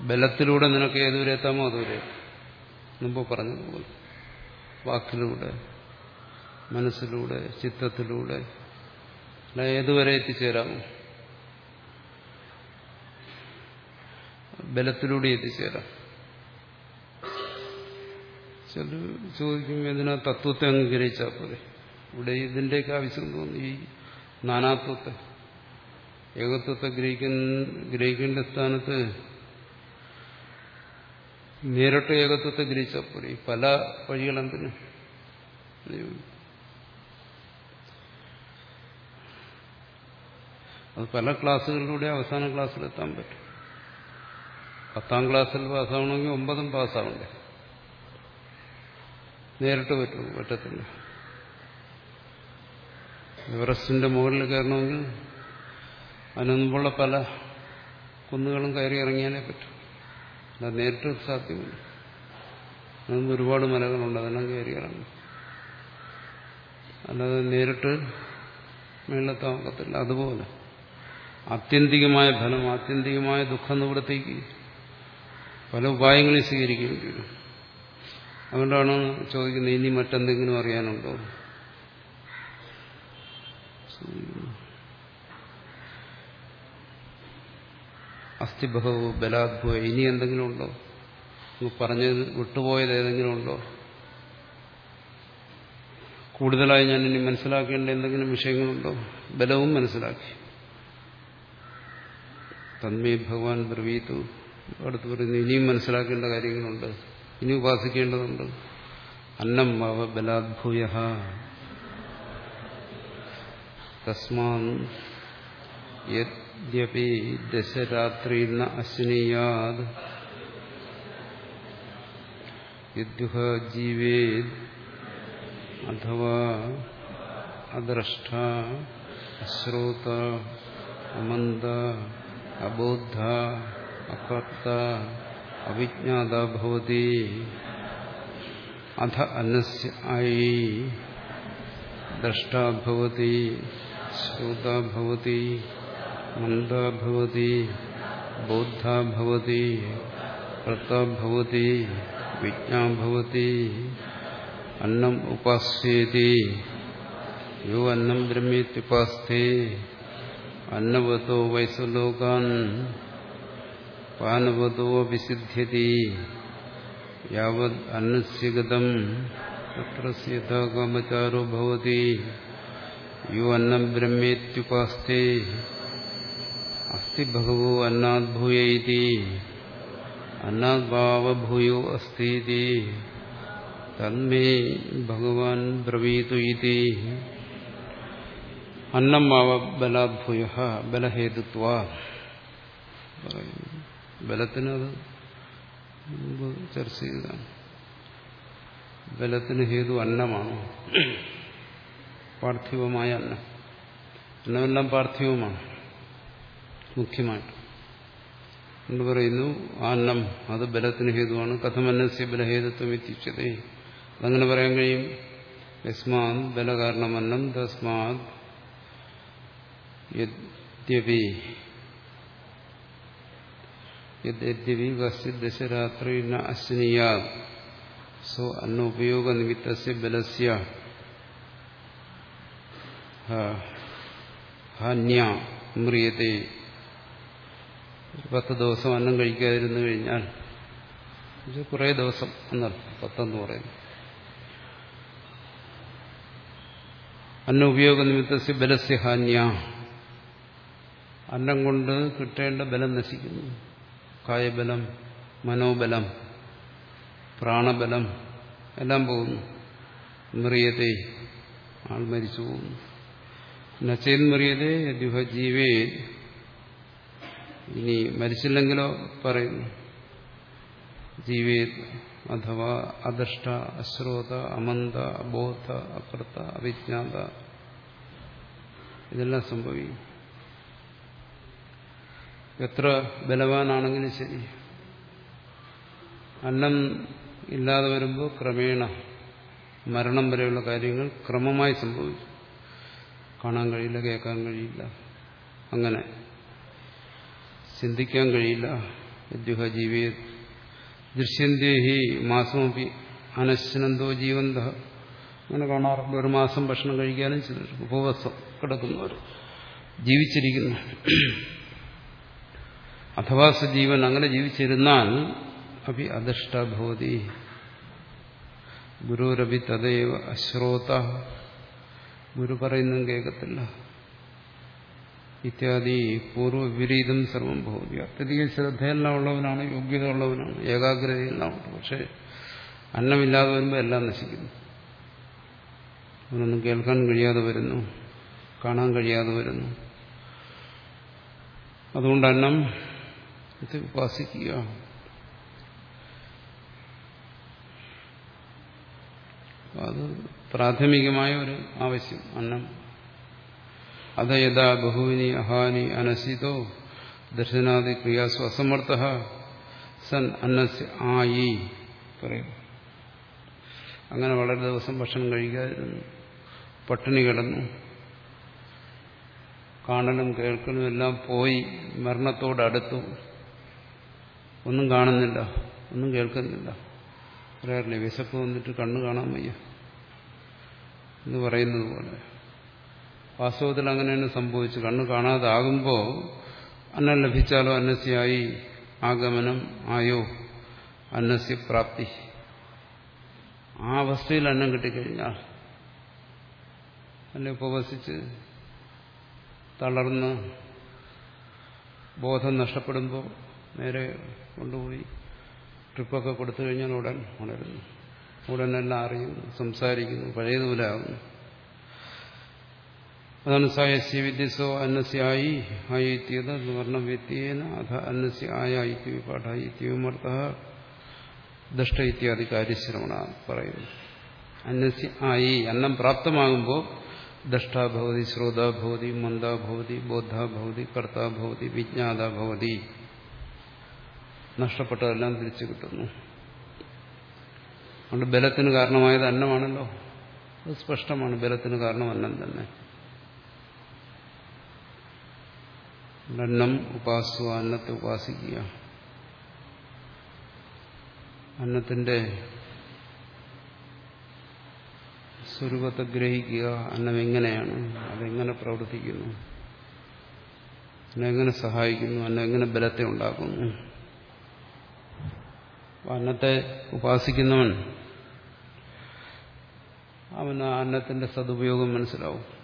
ബലത്തിലൂടെ നിനക്ക് ഏതുവരെ എത്താമോ അതുവരെ മുമ്പ് പറഞ്ഞതുപോലെ. വാക്കിലൂടെ മനസ്സിലൂടെ ചിത്തത്തിലൂടെ ഏതുവരെ എത്തിച്ചേരാമോ. ബലത്തിലൂടെ എത്തിച്ചേരാം. ചില ചോദിക്കും എന്തിനാ തത്വത്തെ അംഗീകരിച്ചാൽ പോലെ ഇവിടെ ഇതിന്റെയൊക്കെ ആവശ്യം തോന്നി ഈ നാനാത്വത്തെ ഏകത്വത്തെ ഗ്രഹിക്കുന്ന ഗ്രഹിക്കേണ്ട സ്ഥാനത്ത് നേരിട്ട് ഏകത്വത്തെ ഗ്രഹിച്ചാൽ പോലെ പല വഴികളെന്തിന്? അത് പല ക്ലാസ്സുകളിലൂടെ അവസാന ക്ലാസ്സിലെത്താൻ പറ്റും. പത്താം ക്ലാസ്സിൽ പാസ്സാവണമെങ്കിൽ ഒമ്പതും പാസ്സാവണ്ടേ? നേരിട്ട് പറ്റും പറ്റത്തില്ല. എവറസ്റ്റിന്റെ മുകളിൽ കയറണമെങ്കിൽ അതിനു പല കുന്നുകളും കയറി ഇറങ്ങിയാലേ പറ്റും. അത് നേരിട്ട് സാധ്യമല്ല. അതിന് ഒരുപാട് മലകളുണ്ട് അതെല്ലാം കയറി ഇറങ്ങും അല്ലാതെ നേരിട്ട് മേളത്താമക്കത്തില്ല അതുപോലെ ആത്യന്തികമായ ഫലം ആത്യന്തികമായ ദുഃഖം നിവൃത്തിക്ക് പല ഉപായങ്ങളും സ്വീകരിക്കേണ്ടി വരും അതുകൊണ്ടാണ് ചോദിക്കുന്നത് ഇനി മറ്റെന്തെങ്കിലും അറിയാനുണ്ടോ? അസ്ഥിബഹവോ ബലാദ്ഭവോ ഇനി എന്തെങ്കിലും ഉണ്ടോ? പറഞ്ഞത് വിട്ടുപോയത് ഏതെങ്കിലും ഉണ്ടോ? കൂടുതലായി ഞാൻ ഇനി മനസ്സിലാക്കേണ്ട എന്തെങ്കിലും വിഷയങ്ങളുണ്ടോ? ബലവും മനസ്സിലാക്കി. തന്മേ ഭഗവാൻ ബ്രവീത്തു അടുത്ത് പറയുന്നു ഇനിയും മനസ്സിലാക്കേണ്ട കാര്യങ്ങളുണ്ട്. ഇനി ഉപാസിക്കേണ്ടതുണ്ട്. അന്നം അവ ബലാദ്ഭൂയ തസ്മാ യദ്യപി ദശരാത്രി ന അശ്നീയാത് യദ്യുഹ ജീവേത് അഥവാ അദ്രഷ്ട അശ്രോത അമന്ത അബോധ അകർത്ത അവിജ്ഞാത ഭവതി അധ അന്നസ്യ ആയി ദ്രഷ്ടാ ഭവതി ശ്രോത ഭവതി മന്ദ ഭവതി ബോദ്ധ ഭവതി കർത്ത ഭവതി വിജ്ഞാ ഭവതി അന്നം ഉപാസ്യേതി യോ അന്നം ബ്രഹ്മേത്യുപാസ്ഥേ അന്നവതോ വൈസലോകാൻ പാനവതോ വിസിദ്ധ്യതി യാവത് അന്നസ്യഗതം തത്ര സീതാകാമചാരോ ഭവതി യോ അന്നം ബ്രഹ്മേത്യുപാസ്ഥേ അസ്തി ഭഗവോ അന്നാദ്ഭൂയ ഇതി അന്നാദ്ഭാവഭൂയോ അസ്തി തന്മേ ഭഗവാൻ ബ്രവീതു ഇതി അന്നം മാവ ബലാദ്ഭൂയ ബലഹേതുത്വ ബലത്തിനത് മുമ്പ് ചർച്ച ചെയ്തതാണ്. ബലത്തിന് ഹേതു അന്നമാണ്. പാർത്ഥിവമായ അന്നം. അന്നമെല്ലാം പാർത്ഥിവമാണ്. മുഖ്യമായിട്ട്. എന്ന് പറയുന്നു അന്നം അത് ബലത്തിന് ഹേതുവാണ്. കഥമന്നസ്യ ബലഹേതുത്വം എത്തിച്ചതേ അതങ്ങനെ പറയാൻ കഴിയും. യസ്മാത് ബലകാരണമന്നം തസ്മാത് യദ്യപി. യദ്യപി കശ്ചിത് ദശരാത്രി ന സോ സോ അന്നോപയോഗ നിമിത്തസ്യ ബലസ്യ ഹന്യ മ്രിയത്തെ പത്ത് ദിവസം അന്നം കഴിക്കാതിരുന്നു കഴിഞ്ഞാൽ കുറേ ദിവസം എന്നർത്ഥം. പത്തെന്ന് പറയുന്നു. അന്ന ഉപയോഗ നിമിത്തസ്യ ബലസ്യ ഹാന്യ. അന്നം കൊണ്ട് കിട്ടേണ്ട ബലം നശിക്കുന്നു. കായബലം മനോബലം പ്രാണബലം എല്ലാം പോകുന്നു. മെറിയത്തെ ആൾ മരിച്ചു പോകുന്നു. നച്ചേന്മറിയതേ ദ്യുഹ ജീവേ ഇനി മരിച്ചില്ലെങ്കിലോ പറയുന്നു. ജീവേ അഥവാ അദഷ്ട അശ്രോത അമന്ത അബോധ അപ്രത അവിജ്ഞാത ഇതെല്ലാം സംഭവിക്കും. എത്ര ബലവാനാണെങ്കിലും ശരി. അന്നം ഇല്ലാതെ വരുമ്പോൾ ക്രമേണ മരണം വരെയുള്ള കാര്യങ്ങൾ ക്രമമായി സംഭവിച്ചു കാണാൻ കഴിയില്ല കേൾക്കാൻ കഴിയില്ല. അങ്ങനെ. ചിന്തിക്കാൻ കഴിയില്ല. യദ്യുഹ ജീവി ദൃശ്യന്തേഹി മാസമൊപ്പി അനശ്നന്തോ ജീവന്ത. അങ്ങനെ കാണാറുണ്ട്. ഒരു മാസം ഭക്ഷണം കഴിക്കാനും ചിലർ ഉപവാസം കിടക്കുന്നവർ ജീവിച്ചിരിക്കുന്നു. അഥവാ സജീവൻ അങ്ങനെ ജീവിച്ചിരുന്നാൽ അഭി അദഷ്ടഭവതി ഗുരുരഭി തദൈവ അശ്രോത. ഗുരു പറയുന്നതും കേൾക്കത്തില്ല. ഇത്യാദി പൂർവവിപരീതം സർവം ഭവതി. അത്യധിക ശ്രദ്ധയെല്ലാം ഉള്ളവനാണ് യോഗ്യത ഉള്ളവനാണ് ഏകാഗ്രതയെല്ലാം ഉണ്ട് പക്ഷെ അന്നമില്ലാതെ വരുമ്പോൾ എല്ലാം നശിക്കുന്നു. അവനൊന്നും കേൾക്കാൻ കഴിയാതെ വരുന്നു കാണാൻ കഴിയാതെ വരുന്നു. അതുകൊണ്ട് അന്നം ഇത് ഉപാസിക്കുക. അത് പ്രാഥമികമായ ഒരു ആവശ്യം അന്നം അത യഥാ ബഹുവിനി അഹാനി അനസിതോ ദർശനാദി ക്രിയാസു അസമർത്ഥ സൻ അന്നസ് ആയി പറയും അങ്ങനെ വളരെ ദിവസം ഭക്ഷണം കഴിക്കാതിരുന്നു പട്ടിണി കിടന്നു. കാണലും കേൾക്കലും എല്ലാം പോയി മരണത്തോടടുത്തു ഒന്നും കാണുന്നില്ല ഒന്നും കേൾക്കുന്നില്ല. പറയാറില്ലേ വിശപ്പ് വന്നിട്ട് കണ്ണു കാണാൻ വയ്യ എന്ന് പറയുന്നത് പോലെ. വാസ്തവത്തിൽ അങ്ങനെയാണ് സംഭവിച്ചു. കണ്ണ് കാണാതാകുമ്പോൾ അന്നം ലഭിച്ചാലോ അന്നസ്യായി ആഗമനം ആയോ? അന്നസ്യ പ്രാപ്തി. ആ അവസ്ഥയിൽ അന്നം കിട്ടിക്കഴിഞ്ഞാൽ അല്ലെ ഉപവസിച്ച് തളർന്ന് ബോധം നഷ്ടപ്പെടുമ്പോൾ നേരെ കൊണ്ടുപോയി ട്രിപ്പൊക്കെ കൊടുത്തു കഴിഞ്ഞാൽ ഉടൻ ഉണരുന്നു ഉടനെല്ലാം അറിയുന്നു സംസാരിക്കുന്നു പഴയതുപോലെ ആകുന്നു. അതാണ് സായസ്യ വിദ്യസോ അന്നസ്യായി ആയിത്യത വർണവ്യത്യേന അഥ അന്നസ്യ ആയ ഐത്യ പാഠായിത്യമർത്ഥ ദഷ്ട ഇത്യാദി കാര്യശ്രവണ പറയുന്നു. അന്നസ്യ ആയി അന്നം പ്രാപ്തമാകുമ്പോൾ ദഷ്ടാഭവതി ശ്രോതാഭവതി മന്ദാഭവതി ബോദ്ധാഭവതി കർത്താഭവതി വിജ്ഞാതാഭവതി നഷ്ടപ്പെട്ടതെല്ലാം തിരിച്ചു കിട്ടുന്നു. അതുകൊണ്ട് ബലത്തിന് കാരണമായത് അന്നമാണല്ലോ. അത് സ്പഷ്ടമാണ്. ബലത്തിന് കാരണം അന്നം തന്നെ. അന്നം ഉപാസുക അന്നത്തെ ഉപാസിക്കുക. അന്നത്തിന്റെ സ്വരൂപത്തെ ഗ്രഹിക്കുക. അന്നം എങ്ങനെയാണ്? അതെങ്ങനെ പ്രവർത്തിക്കുന്നു? അന്നെങ്ങനെ സഹായിക്കുന്നു? അന്നം എങ്ങനെ ബലത്തെ ഉണ്ടാക്കുന്നു? അന്നത്തെ ഉപാസിക്കുന്നവൻ അവന് ആ അന്നത്തിന്റെ സദുപയോഗം മനസ്സിലാവും.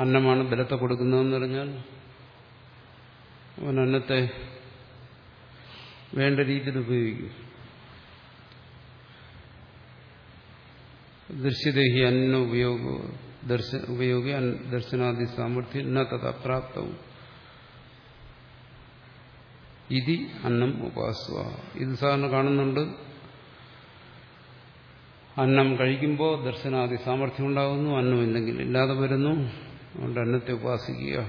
അന്നമാണ് ബലത്തെ കൊടുക്കുന്നതെന്ന് പറഞ്ഞാൽ അവൻ അന്നത്തെ വേണ്ട രീതിയിൽ ഉപയോഗിക്കും. ദൃശ്യദേഹി അന്ന ഉപയോഗ ഉപയോഗി ദർശനാദി സാമർഥ്യം ന തഥാ ഇതി അന്നം ഉപാസുക ഇത് സാധാരണ കാണുന്നുണ്ട്. അന്നം കഴിക്കുമ്പോൾ ദർശനാദി സാമർഥ്യം ഉണ്ടാകുന്നു അന്നം ഇല്ലെങ്കിൽ ഇല്ലാതെ വരുന്നു. അതുകൊണ്ട് അന്നത്തെ ഉപാസിക്കുക.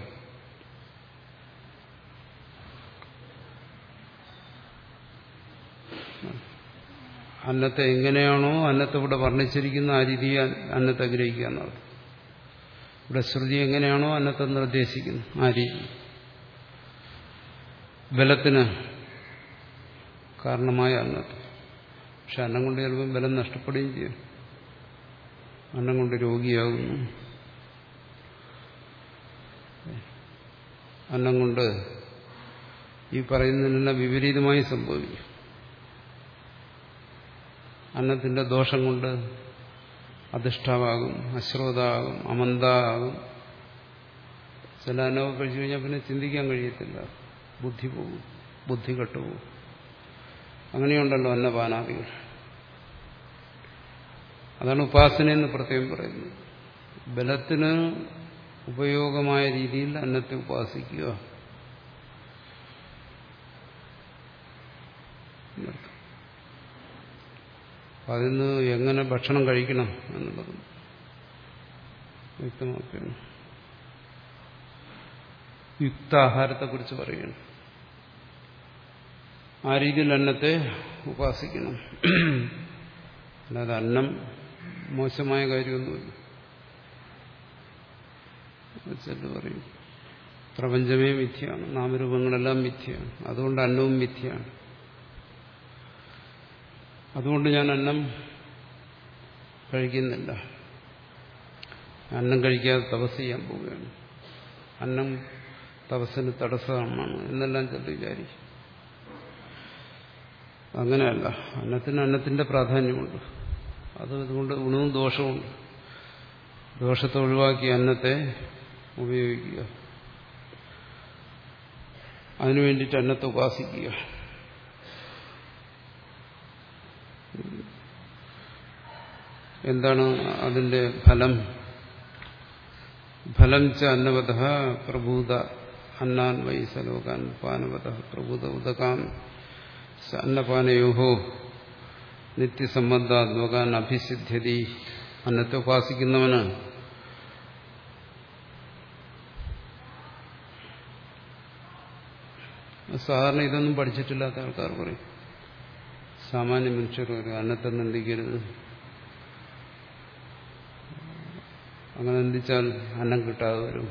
അന്നത്തെ എങ്ങനെയാണോ അന്നത്തെ ഇവിടെ വർണിച്ചിരിക്കുന്ന ആ രീതി അന്നത്തെ ഗ്രഹിക്കുക എന്നർത്ഥം ഇവിടെ ശ്രുതി എങ്ങനെയാണോ അന്നത്തെ നിർദ്ദേശിക്കുന്നു ആ രീതി. ബലത്തിന് കാരണമായ അന്നത്തെ. പക്ഷെ അന്നം കൊണ്ട് ചിലപ്പോൾ ബലം നഷ്ടപ്പെടുകയും ചെയ്യും. അന്നം കൊണ്ട് രോഗിയാകുന്നു. അന്നം കൊണ്ട് ഈ പറയുന്നതിനെല്ലാം വിപരീതമായി സംഭവിക്കും. അന്നത്തിന്റെ ദോഷം കൊണ്ട് അധിഷ്ഠാവാകും അശ്രോതാകും അമന്താകും. ചില അന്നമൊക്കെ കഴിച്ചു കഴിഞ്ഞാൽ പിന്നെ ചിന്തിക്കാൻ കഴിയത്തില്ല. ബുദ്ധി പോകും ബുദ്ധി കെട്ടുപോകും. അങ്ങനെയുണ്ടല്ലോ അന്നപാനാദികൾ. അതാണ് ഉപാസന എന്ന് പ്രത്യേകം പറയുന്നത്. ബലത്തിന് ഉപയോഗമായ രീതിയിൽ അന്നത്തെ ഉപാസിക്കുക. അതിന് എങ്ങനെ ഭക്ഷണം കഴിക്കണം എന്നുള്ളത് വ്യക്തമാക്കുകയാണ് യുക്താഹാരത്തെക്കുറിച്ച് പറയുകയാണ് ആ രീതിയിൽ അന്നത്തെ ഉപാസിക്കണം. അല്ലാതെ അന്നം മോശമായ കാര്യമൊന്നുമില്ല. ചെല്ലു പറയും. പ്രപഞ്ചമേ മിഥ്യയാണ്. നാമരൂപങ്ങളെല്ലാം മിഥ്യയാണ്. അതുകൊണ്ട് അന്നവും മിഥ്യയാണ്. അതുകൊണ്ട് ഞാൻ അന്നം കഴിക്കുന്നില്ല. അന്നം കഴിക്കാതെ തപസ് ചെയ്യാൻ പോവുകയാണ്. അന്നം തപസ്സിന് തടസ്സമാണ് എന്നെല്ലാം ചെല്ലു വിചാരിക്കും. അങ്ങനെയല്ല. അന്നത്തിന് അന്നത്തിന്റെ പ്രാധാന്യമുണ്ട്. അത് ഇതുകൊണ്ട് ഗുണവും ദോഷവും ദോഷത്തെ ഒഴിവാക്കി അന്നത്തെ ഉപയോഗിക്കുക. അതിനു വേണ്ടിയിട്ട് അന്നത്തെ ഉപാസിക്കുക. എന്താണ് അതിന്റെ ഫലം? ഫലം ച അന്നവത പ്രഭൂത അന്നാൻ വൈ സലോകാൻ പാനവത പ്രഭൂത ഉദകാൻ അന്നപാനയോഹോ നിത്യസംബന്ധാത്മകാൻ അഭിസിദ്ധ്യതി. അന്നത്തെ ഉപാസിക്കുന്നവന് സാധാരണ ഇതൊന്നും പഠിച്ചിട്ടില്ലാത്ത ആൾക്കാർ പറയും. സാമാന്യ മനുഷ്യർ ഒരു അന്നത്തെ നിന്ദിക്കരുത്. അങ്ങനെ നിന്ദിച്ചാൽ അന്നം കിട്ടാതെ വരും.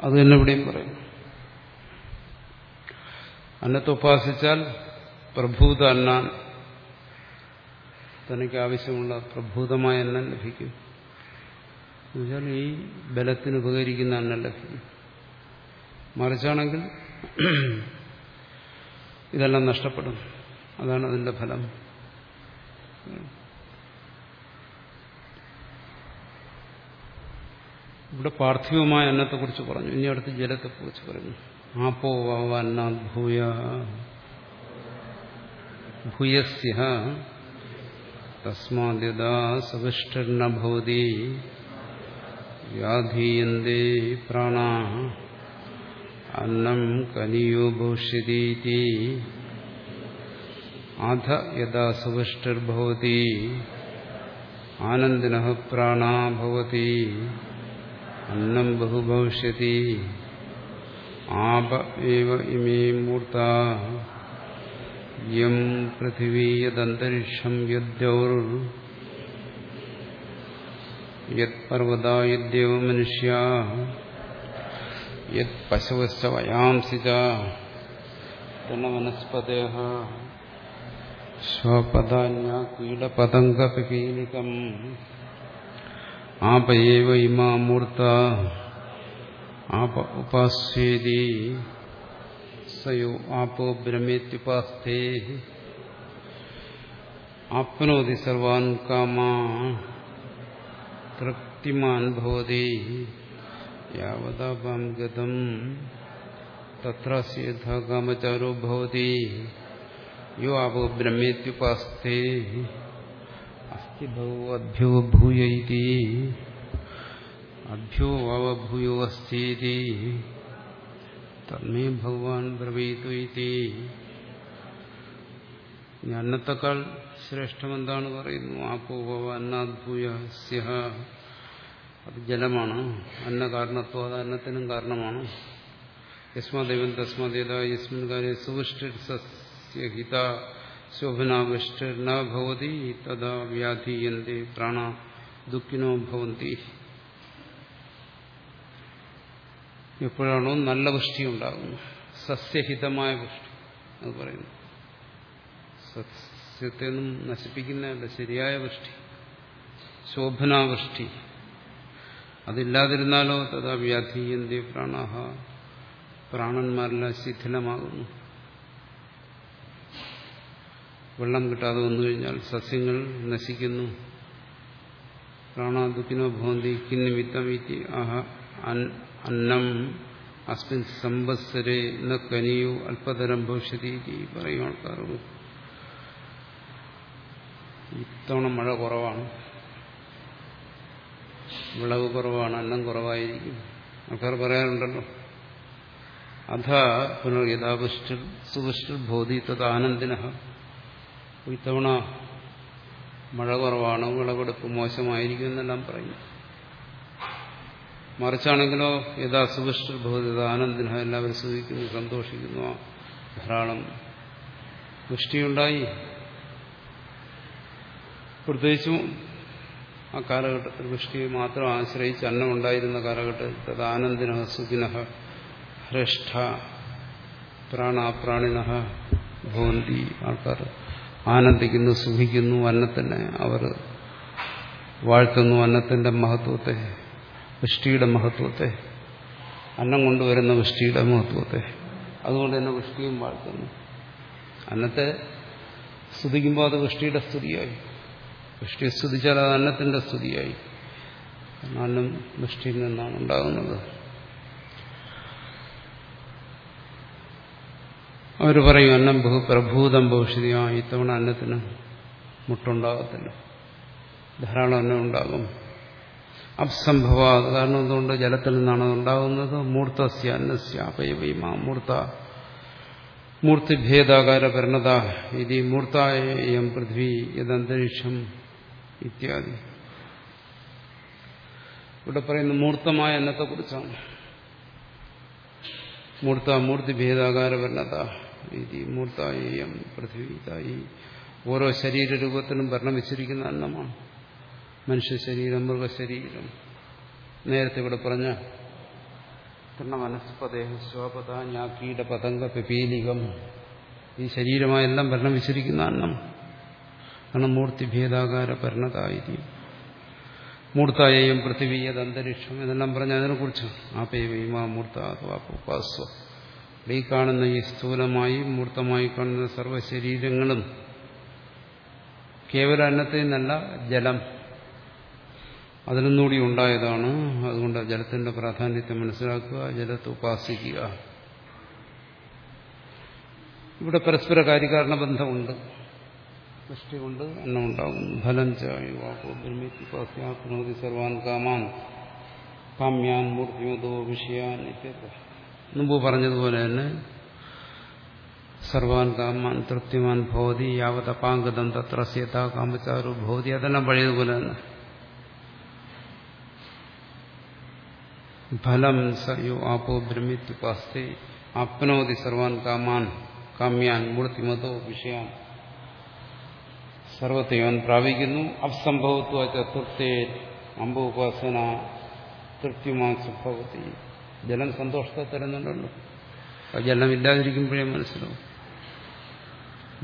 അത് തന്നെ ഇവിടെയും പറയും. അന്നത്തെ ഉപാസിച്ചാൽ പ്രഭൂത അന്നാൻ തനിക്ക് ആവശ്യമുള്ള പ്രഭൂതമായ അന്നം ലഭിക്കും. എന്നുവെച്ചാൽ ഈ ബലത്തിന് ഉപകരിക്കുന്ന അന്നം ലഭിക്കും മറിച്ചാണെങ്കിൽ ഇതെല്ലാം നഷ്ടപ്പെടും. അതാണ് അതിന്റെ ഫലം. ഇവിടെ പാർത്ഥിവമായ അന്നത്തെക്കുറിച്ച് പറഞ്ഞു. ഇനി അടുത്ത് ജലത്തെക്കുറിച്ച് പറഞ്ഞു. ആപ്പോ വാവാന്നാത് ഭൂയ ഭൂയസ്യ തസ്മാദ്യതാ സവിഷ്ടർണ ഭവതി വ്യാധീയന്തേ പ്രാണ. അന്നം കനിയോ ഭവിഷ്യതീതി അധ യഥാ സുവിഷ്ടിർഭവതി ആനന്ദിന പ്രാണാ ഭവതി. അന്നം ബഹു ഭവിഷ്യതി ആപ ഏവ ഇമേ മൂർത്ത. യം പൃഥിവീ യദന്തരിക്ഷം യദ്ദൗർ യത്പർവതാ യദ്ദേവ മനുഷ്യാ യത് പശവശ്ച വയാംസി വനസ്പതയ സ്വപദാന്യ കീടപതംഗപീലികം ആപയേവ ഇമാ മൂർത്ത ആപ ഉപാസ്യേതി സയോ ആപോ ബ്രഹ്മേത്യുപാസ്ഥേ ആപ്നോതി സർവാൻ കാമാ തൃപ്തിമാൻ ഭവതി യാവതാപാം ഗതം തത്ര യഥാ കാമചാരോ ഭവതി യോ ആപോ ബ്രഹ്മേത്യുപാസ്ഥേ അസ്തി ഭവോ അഭ്യോ ഭൂയ ഇതി അഭ്യോ അവഭൂയോ അസ്തി തന്മേ ഭഗവാൻ ബ്രവീതു ഇതി അന്നത്തെക്കാൾ ശ്രേഷ്ഠമെന്താണ് പറയുന്നു? ആപ്പോവ അന്നാദ്ഭൂയ സ്യഹ. അത് ജലമാണ്. അന്ന കാരണത്വം അത് അന്നത്തിനും കാരണമാണ്. യസ്മാദേവൻ തസ്മാദേത യസ്മിൻ കാര്യം സുവിഷ്ടിർഹിത ശോഭനാവിഷ്ടിർന ഭവതി തഥാ വ്യാധീയന്തി പ്രാണ ദുഃഖിനോ ഭവന്തി. എപ്പോഴാണോ നല്ല വൃഷ്ടി ഉണ്ടാകുന്നത്. സസ്യഹിതമായ വൃഷ്ടി അത് പറയുന്നു. സസ്യത്തെ ഒന്നും നശിപ്പിക്കുന്നതല്ല ശരിയായ വൃഷ്ടി ശോഭനാവൃഷ്ടി. അതില്ലാതിരുന്നാലോ തഥാ വ്യാധീയന്തി പ്രാണാഹ പ്രാണന്മാരെല്ലാം ശിഥിലമാകുന്നു. വെള്ളം കിട്ടാതെ വന്നു കഴിഞ്ഞാൽ സസ്യങ്ങൾ നശിക്കുന്നു. പ്രാണാദുഃഖിനോ ഭവന്തി കിന്നിമിത്തം ഇതി ആഹ അന്നം അസ്മിൻ സംവത്സരെ ന കനിയോ അല്പതരം ഭവിഷ്യതി പറയും ആൾക്കാർ ഇത്തവണ മഴ കുറവാണ്. വിളവ് കുറവാണ് അന്നം കുറവായിരിക്കും. ആൾക്കാർ പറയാറുണ്ടല്ലോ. അധ പുനർ യഥാപുഷ്ടിൽ സുപുഷ്ടിൽ ബോധി തത് ആനന്ദിന. ഇത്തവണ മഴ കുറവാണ് വിളവെടുപ്പ് മോശമായിരിക്കും എന്നെല്ലാം പറയും മറിച്ചാണെങ്കിലോ യഥാ സുപുഷ്ടിൽ ബോധി തത് ആനന്ദിന എല്ലാവരും സുഖിക്കുന്നു സന്തോഷിക്കുന്നു. ധാരാളം പുഷ്ടിയുണ്ടായി പ്രത്യേകിച്ചും ആ കാലഘട്ടത്തിൽ വൃഷ്ടിയെ മാത്രം ആശ്രയിച്ച് അന്നം ഉണ്ടായിരുന്ന കാലഘട്ടത്തിൽ തത് ആനന്ദിന സുഖിന ഹ്രഷ്ഠ പ്രാണാപ്രാണിന ഭവന്തി ആൾക്കാർ ആനന്ദിക്കുന്നു സുഖിക്കുന്നു അന്നത്തിനെ അവർ വാഴ്ത്തുന്നു അന്നത്തിന്റെ മഹത്വത്തെ വൃഷ്ടിയുടെ മഹത്വത്തെ അന്നം കൊണ്ടുവരുന്ന വൃഷ്ടിയുടെ മഹത്വത്തെ. അതുകൊണ്ട് തന്നെ വൃഷ്ടിയും വാഴ്ത്തുന്നു. അന്നത്തെ സ്തുതിക്കുമ്പോൾ അത് വൃഷ്ടിയുടെ സ്തുതിയായി. വൃഷ്ടിയെ സ്തുതിച്ചാൽ അത് അന്നത്തിന്റെ സ്തുതിയായി. അന്നം വൃഷ്ടിയിൽ നിന്നാണ് ഉണ്ടാകുന്നത്. അവർ പറയും അന്നം ബഹു പ്രഭൂതം ഭവിഷ്യമാ ഇത്തവണ അന്നത്തിന് മുട്ടുണ്ടാകത്തില്ല. ധാരാളം അന്നം ഉണ്ടാകും. അപ്സംഭവ കാരണം എന്തുകൊണ്ട്? ജലത്തിൽ നിന്നാണ് ഉണ്ടാകുന്നത്. മൂർത്തസ്യ അന്നസ്യ അപയവൈമാ മൂർത്ത. മൂർത്തിഭേദാകാര പരിണത. ഇതി മൂർത്തായം പൃഥ്വി യദന്തരീക്ഷം ഇത്യാദി. ഇവിടെ പറയുന്ന മൂർത്തമായ എന്നത്തെ കുറിച്ചാണ് മൂർത്ത മൂർത്തിഭേദാകാര വർണത ഇത് മൂർത്തായം പൃഥ്വി ഇതായി ഓരോ ശരീരരൂപത്തിനും വർണം വെച്ചിരിക്കുന്ന അന്നമാണ്. മനുഷ്യ ശരീരം മൃഗശരീരം നേരത്തെ ഇവിടെ പറഞ്ഞ തൃണവനസ്പതേഹ സ്വപത ഞാക്കീട പതംഗ പിപീലികം ഈ ശരീരമായെല്ലാം വർണം വെച്ചിരിക്കുന്ന അന്നം ഭേദാകാര മൂർത്തിഭേദാകാര മൂർത്തായും മൂർത്തായം അത് അന്തരീക്ഷം എന്നെല്ലാം പറഞ്ഞ അതിനെക്കുറിച്ച് ആ പേവീമ മൂർത്ത ഉപാസ്വ. ഈ കാണുന്ന ഈ സ്ഥൂലമായി മൂർത്തമായി കാണുന്ന സർവശരീരങ്ങളും കേവല അന്നത്തിൽ നിന്നല്ല ജലം. അതിൽ നിന്നുകൂടി ഉണ്ടായതാണ്. അതുകൊണ്ട് ജലത്തിന്റെ പ്രാധാന്യത്തെ മനസ്സിലാക്കുക ജലത്തെ ഉപാസിക്കുക. ഇവിടെ പരസ്പര കാര്യകാരണ ബന്ധമുണ്ട് സൃഷ്ടി കൊണ്ട് അന്നം ഉണ്ടാകുന്നു ഫലം ചായുവാക്കുനോതി സർവാൻ കാമാൻ കാമ്യാൻ മൂർത്തിമതോ വിഷയാൻ മുമ്പ് പറഞ്ഞതുപോലെ തന്നെ സർവാൻ കാമാൻ തൃപ്തിമാൻ ഭവതി യാവത് അപാങ്കതം തത്ര സീത കാമചാരു ഭവതി അതെല്ലാം പഴയതുപോലെ തന്നെ ഫലം സയോ ആപോ ബ്രഹ്മിത്യുപാസ്തി ആപ്നോതി സർവാൻ കാമാൻ കാമ്യാൻ മൂർത്തിമതോ വിഷയാൻ സർവത്തെയും പ്രാപിക്കുന്നു. അപ്സംഭവത്വ തൃപ്തേ അമ്പോപാസന തൃപ്തിമാൻ സംഭവത്തി ജലം സന്തോഷത്തെ തരുന്നുണ്ടല്ലോ. ജലം ഇല്ലാതിരിക്കുമ്പോഴേ മനസ്സിലാവും.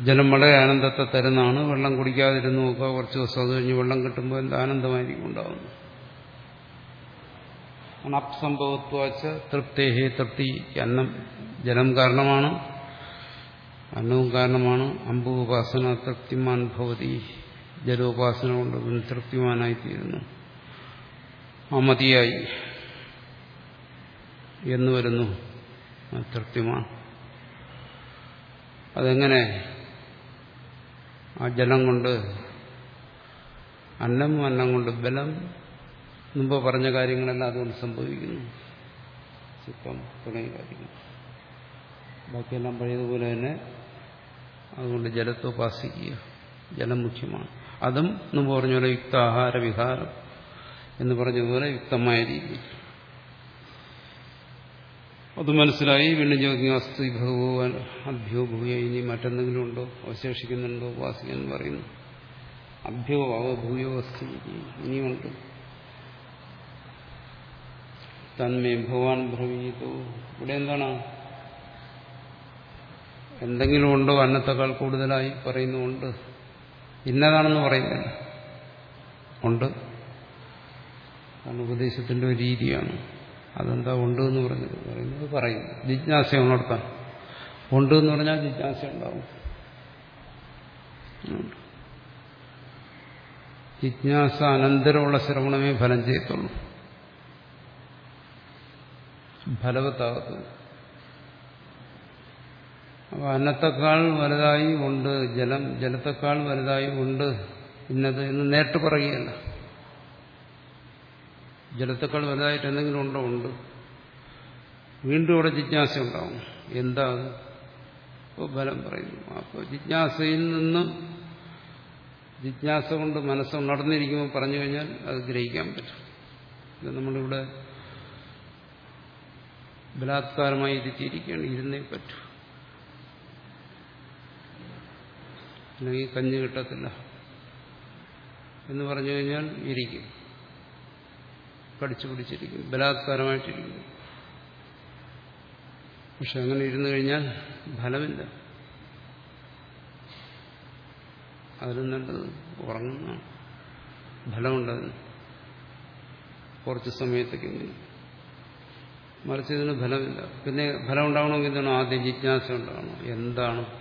ജലം വളരെ ആനന്ദത്തെ തരുന്നതാണ്. വെള്ളം കുടിക്കാതിരുന്ന് നോക്കുക കുറച്ച് ദിവസം അത് കഴിഞ്ഞ് വെള്ളം കിട്ടുമ്പോൾ എന്ത് ആനന്ദമായിരിക്കും ഉണ്ടാവുന്നു അപ്സംഭവത്വച്ച തൃപ്തേഹേ തൃപ്തി അന്നം ജലം കാരണമാണ്. അന്നവും കാരണമാണ് അമ്പുപാസന തൃപ്തിമാൻ ഭവതി. ജലോപാസന കൊണ്ട് തൃപ്തിമാനായിത്തീരുന്നു. തീരുന്നു മതിയായി എന്ന് വരുന്നു തൃപ്തിമാൻ. അതെങ്ങനെ ആ ജലം കൊണ്ട് അന്നം അന്നം കൊണ്ട് ബലം മുമ്പ് പറഞ്ഞ കാര്യങ്ങളെല്ലാം അതുകൊണ്ട് സംഭവിക്കുന്നു. ചിത്തം തുടങ്ങിയ കാര്യങ്ങൾ ബാക്കിയെല്ലാം പഴയതുപോലെ തന്നെ അതുകൊണ്ട് ജലത്തെ ഉപാസിക്കുക ജലം മുഖ്യമാണ്. അതും മുമ്പ് പറഞ്ഞ പോലെ യുക്ത ആഹാര വിഹാരം എന്ന് പറഞ്ഞതുപോലെ യുക്തമായ രീതി അത് മനസ്സിലായി. വീണ്ടും ചോദിക്കുക അസ്ഥി ഭഗവാൻ അഭ്യോ ഭൂയ? ഇനി മറ്റെന്തെങ്കിലും ഉണ്ടോ? അവശേഷിക്കുന്നുണ്ടോ? ഉപാസിക്കാൻ പറയുന്നു അഭ്യോ അവഭൂയോ അസ്ഥി ഇനിയുണ്ട് തന്മേ ഭഗവാൻ ഭ്രവീതോ ഇവിടെ എന്താണ്? എന്തെങ്കിലും ഉണ്ടോ? അന്നത്തെക്കാൾ കൂടുതലായി പറയുന്നുണ്ട് ഇന്നതാണെന്ന് പറയുന്നില്ല. ഉണ്ട്. ഉപദേശത്തിന്റെ ഒരു രീതിയാണ്. അതെന്താ ഉണ്ട് എന്ന് പറഞ്ഞത്? പറയുന്നത് പറയും ജിജ്ഞാസ ഉണർത്താൻ. ഉണ്ട് എന്ന് പറഞ്ഞാൽ ജിജ്ഞാസ ഉണ്ടാവും. ജിജ്ഞാസ അനന്തരമുള്ള ശ്രവണമേ ഫലം ചെയ്യത്തുള്ളൂ. ഫലവത്താകത്തുള്ളൂ. അപ്പൊ അന്നത്തെക്കാൾ വലുതായി ഉണ്ട് ജലം ജലത്തെക്കാൾ വലുതായി ഉണ്ട് ഇന്നത് എന്ന് നേരിട്ട് പറയുകയല്ല. ജലത്തെക്കാൾ വലുതായിട്ട് എന്തെങ്കിലും ഉണ്ടോ? ഉണ്ട്. വീണ്ടും ഇവിടെ ജിജ്ഞാസ ഉണ്ടാവും. എന്താ അപ്പോൾ ബലം പറയുന്നു. അപ്പോൾ ജിജ്ഞാസയിൽ നിന്ന് ജിജ്ഞാസ കൊണ്ട് മനസ്സ് ഉണർന്നിരിക്കുമ്പോൾ പറഞ്ഞു കഴിഞ്ഞാൽ അത് ഗ്രഹിക്കാൻ പറ്റും. ഇത് നമ്മളിവിടെ ബലാത്കാരമായി ഇരുത്തിയിരിക്കുകയാണ് ഇരുന്നേ പറ്റൂ. അല്ലെങ്കിൽ കഞ്ഞി കിട്ടത്തില്ല. എന്ന് പറഞ്ഞു കഴിഞ്ഞാൽ ഇരിക്കും. കടിച്ചു പിടിച്ചിരിക്കും. ബലാത്കാരമായിട്ടിരിക്കും. പക്ഷെ അങ്ങനെ ഇരുന്നു കഴിഞ്ഞാൽ ഫലമില്ല. അതിലും നല്ലത് ഉറങ്ങുന്ന ഫലമുണ്ടതിന് കുറച്ച് സമയത്തേക്കെങ്കിലും മറിച്ച് ഇതിന് ഫലമില്ല. പിന്നെ ഫലം ഉണ്ടാവണമെങ്കിൽ എന്താണ്? ആദ്യം ജിജ്ഞാസ ഉണ്ടാവണം. എന്താണ്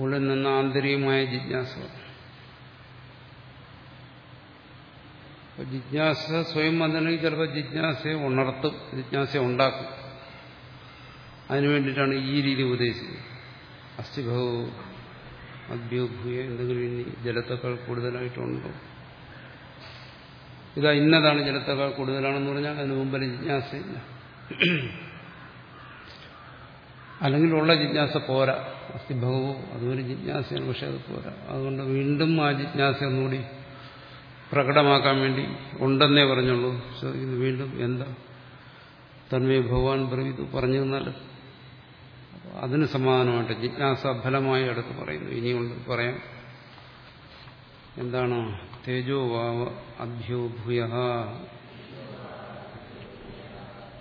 ഉള്ളിൽ നിന്ന് ആന്തരികമായ ജിജ്ഞാസ. ജിജ്ഞാസ സ്വയം വന്നില്ലെങ്കിൽ ചിലപ്പോൾ ജിജ്ഞാസയെ ഉണർത്തും ജിജ്ഞാസയെ ഉണ്ടാക്കും. അതിനു വേണ്ടിയിട്ടാണ് ഈ രീതി ഉപദേശിച്ചത്. അസ്ഥിഭവ അഭ്യൂഭൂയ എന്തെങ്കിലും ഇനി ജലത്തേക്കാൾ കൂടുതലായിട്ടുണ്ടോ? ഇതാ ഇന്നതാണ് ജലത്തേക്കാൾ കൂടുതലാണെന്ന് പറഞ്ഞാൽ അതിന് മുമ്പിൽ ജിജ്ഞാസയില്ല. അല്ലെങ്കിൽ ഉള്ള ജിജ്ഞാസ പോരാ. അസ്ഥിഭവോ അതൊരു ജിജ്ഞാസയാണ് പക്ഷെ അത് പോരാ. അതുകൊണ്ട് വീണ്ടും ആ ജിജ്ഞാസ ഒന്നുകൂടി പ്രകടമാക്കാൻ വേണ്ടി ഉണ്ടെന്നേ പറഞ്ഞുള്ളൂ. ചോദിക്കുന്നു വീണ്ടും എന്താ? തന്മേ ഭഗവാൻ ബ്രവീതു പറഞ്ഞു തന്നാൽ അതിന് സമാധാനമായിട്ട് ജിജ്ഞാസ ഫലമായി അടുത്ത് പറയുന്നു. ഇനിയുണ്ട് പറയാം. എന്താണ്? തേജോ വാവ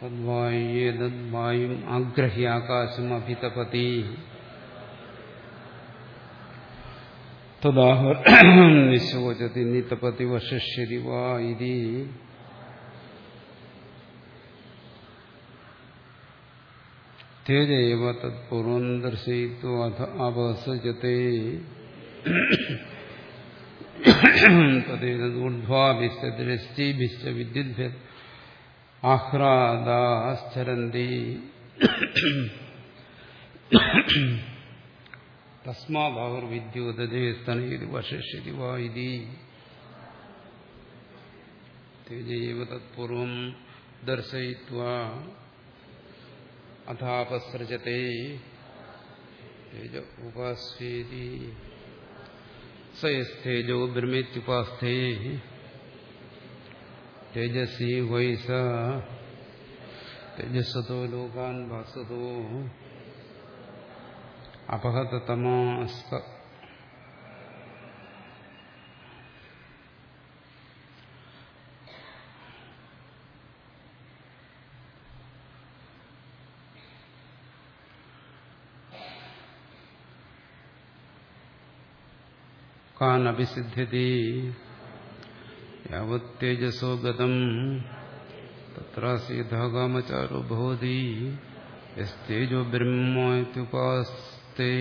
അഭ്യോ ഭൂയ തദ്വായും ആഗ്രഹ്യ ആകാശം അഭിതപതി തദാഹ നിശോചതി നിതപതി വശിഷ്യതി വാ ഇതി തേജൈവ തത്പൂർവം ദർശയിത്വ അപസജത്തെ തദ്ദേതൂർധ്വാഭിശ്ച വിദ്യുദ്ഭ്യ ആഹ്ലാദാശ്ചരന്തി. തസ്മാദാഹുർവിദ്യോതജയസ്തനേതി വശിഷ്യതി വാ ഇതി തേജൈവ തത്പൂർവം ദർശയിത്വാ. അഥാപസൃജത്തെ തേജ ഉപാസ്യേതി സയസ്തേജോ ബ്രഹ്മേത്യുപാസ്ഥേ തേജസി വൈസ തേജസ്വതോ ലോകാൻ വാസതോ അപഹതതമാസ്ക കാനഭിസിദ്ധ്യതി യാവത്തേജസോ ഗതം തത്രാസീതാകാമചാരോ ഭവതി യസ്തേജോ ബ്രഹ്മോപാസ്തേ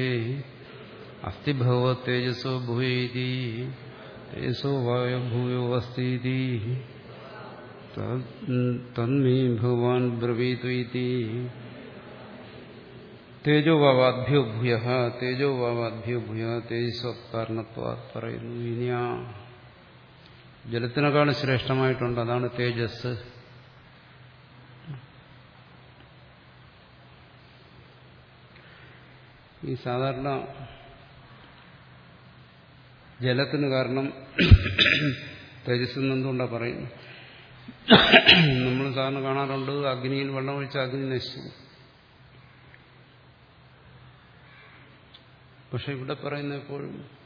അസ്തി ഭവ തേജസോ ഭൂയേതി തേജസോ വായ ഭൂയോ അസ്തി തന്മേ ഭഗവാൻ ബ്രവീതു ഇതി തേജോവാവാദ്ഭ്യോ ഭൂയ തേജോവാവാദ്ഭ്യോ ഭൂയ തേജസ്വകാരണത്വാ പറയുന്നു ഇനി ആ ജലത്തിനേക്കാളും ശ്രേഷ്ഠമായിട്ടുണ്ട്. അതാണ് തേജസ്. ഈ സാധാരണ ജലത്തിന് കാരണം തേജസ് എന്തുകൊണ്ടാണ് പറയുന്നത്? നമ്മൾ സാധാരണ കാണാറുണ്ട് അഗ്നിയിൽ വെള്ളം ഒഴിച്ച അഗ്നി നശിച്ചു പക്ഷെ ഇവിടെ പറയുന്ന എപ്പോഴും